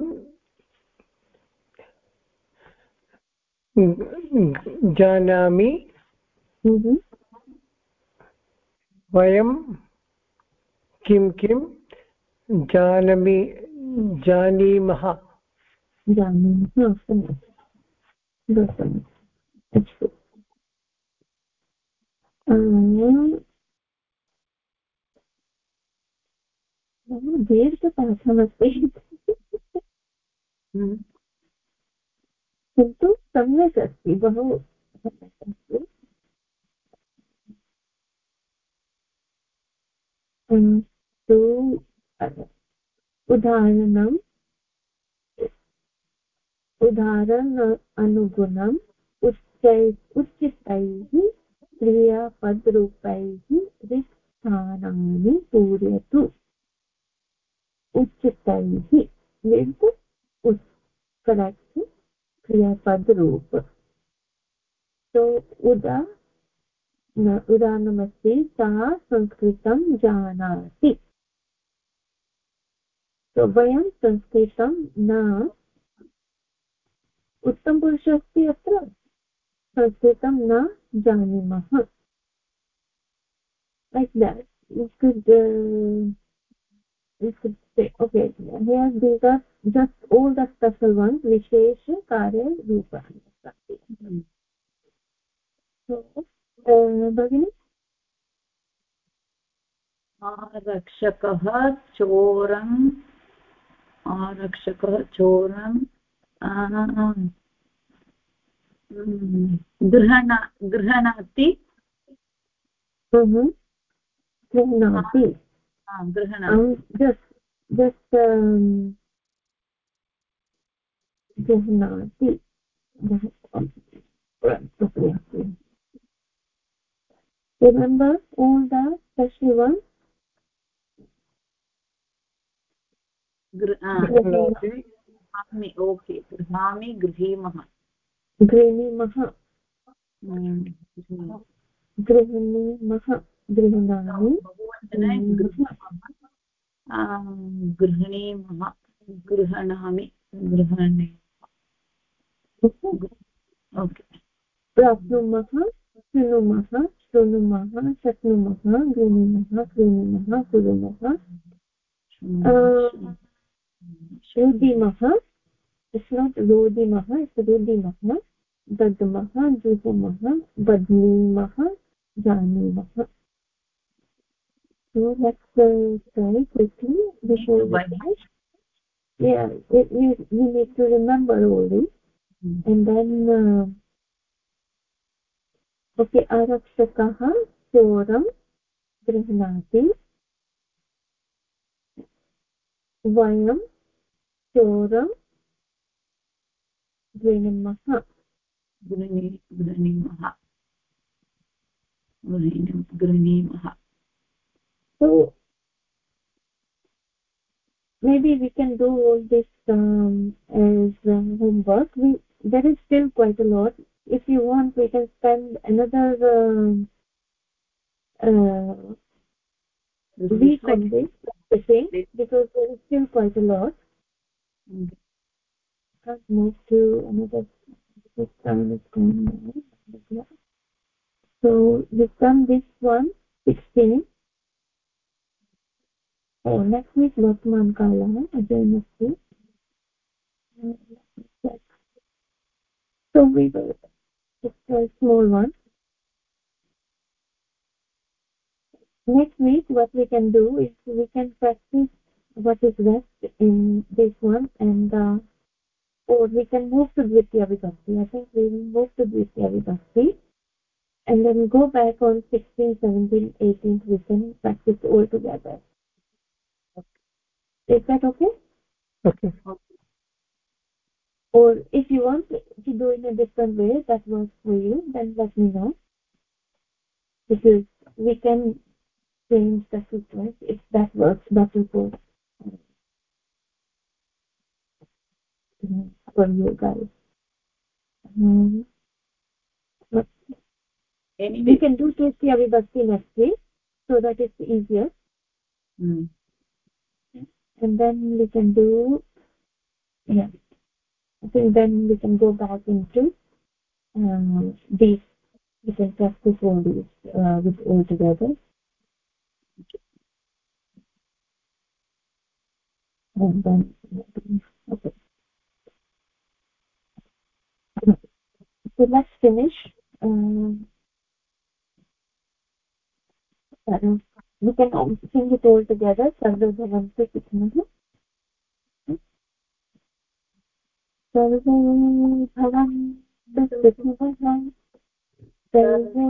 जानामि। हम्म। वयं किं किं? जानामि जानीमः। जानीमः अस्तु दीर्घपाठमस्ति हम्म। किन्तु सम्यक् अस्ति बहु सम्यक् अस्ति तु उदाहरणम् उदाहरण अनुगुणम् उच्चै उचितैः क्रियापदरूपैः रिक्स्थानानि पूरयतु उचितैः with correct क्रियापद रूप तो उदा उदाहरणमस्ति सा संस्कृतं जानाति तो वयं संस्कृतं न उत्तमपुरुषः अस्ति अत्र संस्कृतं न जानीमः like that you could uh, you could say okay here these are just all the special ones विशेष कार्य रूपाणि so भगिनि आरक्षकः चोरम् आरक्षकः चोरं गृहणा गृह्णाति? गृह्णाति। गृह्णाति। remember all the special ones गृह्णामि ओके गृह्णामि गृहीमः। गृह्णीमः गृह्णीमः गृह्णामि गृह्णीमः गृह्णामि गृह्णे। ओके। प्राप्नुमः शृणुमः शृणुमः शक्नुमः गृणीमः क्रीणीमः कुर्मः रुदिमः इट्स् नाट् रोदिमः इट्स् रुदिमः दद्मः जुहुमः बध्नीमः जानीमः So let's uh, try quickly before we finish. Yeah, it, you, you need to remember all this. Mm -hmm. And then uh, okay आरक्षकः चोरं गृह्णाति वयं चोरं गृह्णीमः गृह्णीमः गृह्णीमः so maybe we can do all this um, as um, homework we there is still quite a lot if you want we can spend another uh, uh, week on this practicing because there is still quite a lot Mm. can't move to another this time is going now. so we've done this one 16 oh next week वर्तमान कालः again अस्ति so we will just a small one next week what we can do is we can practice what is left in this one and uh, or we can move to Dvitiya Vibhakti. I think we will move to Dvitiya Vibhakti and then go back on 16, 17, 18 we can practice all together. Is that okay? okay Or if you want to do in a different way that works for you, then let me know. Because we can change the sequence if that works better for for you guys. Um, we can do this. Tritiya Vibhakti next week so that it's easier. mm. And then we can do, yeah. I think then we can go back into um, these. We can practice all these uh, with all together. And then, okay. So let's finish. Um, uh, we can all sing it all together. Sarva Bhavantu Kitmaha. Sarva Bhavantu Kitmaha. Sarva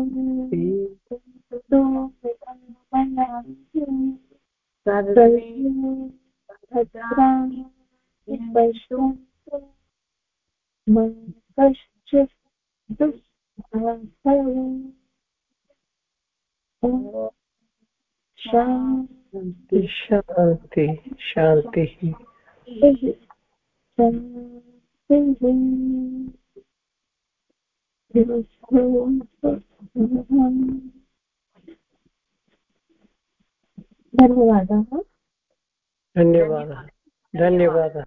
Bhavantu भद्राणि पश्यन्तु मा कश्चित् दुःखं शान्तिः शान्ति शान्तिः धन्यवादाः धन्यवादः धन्यवादः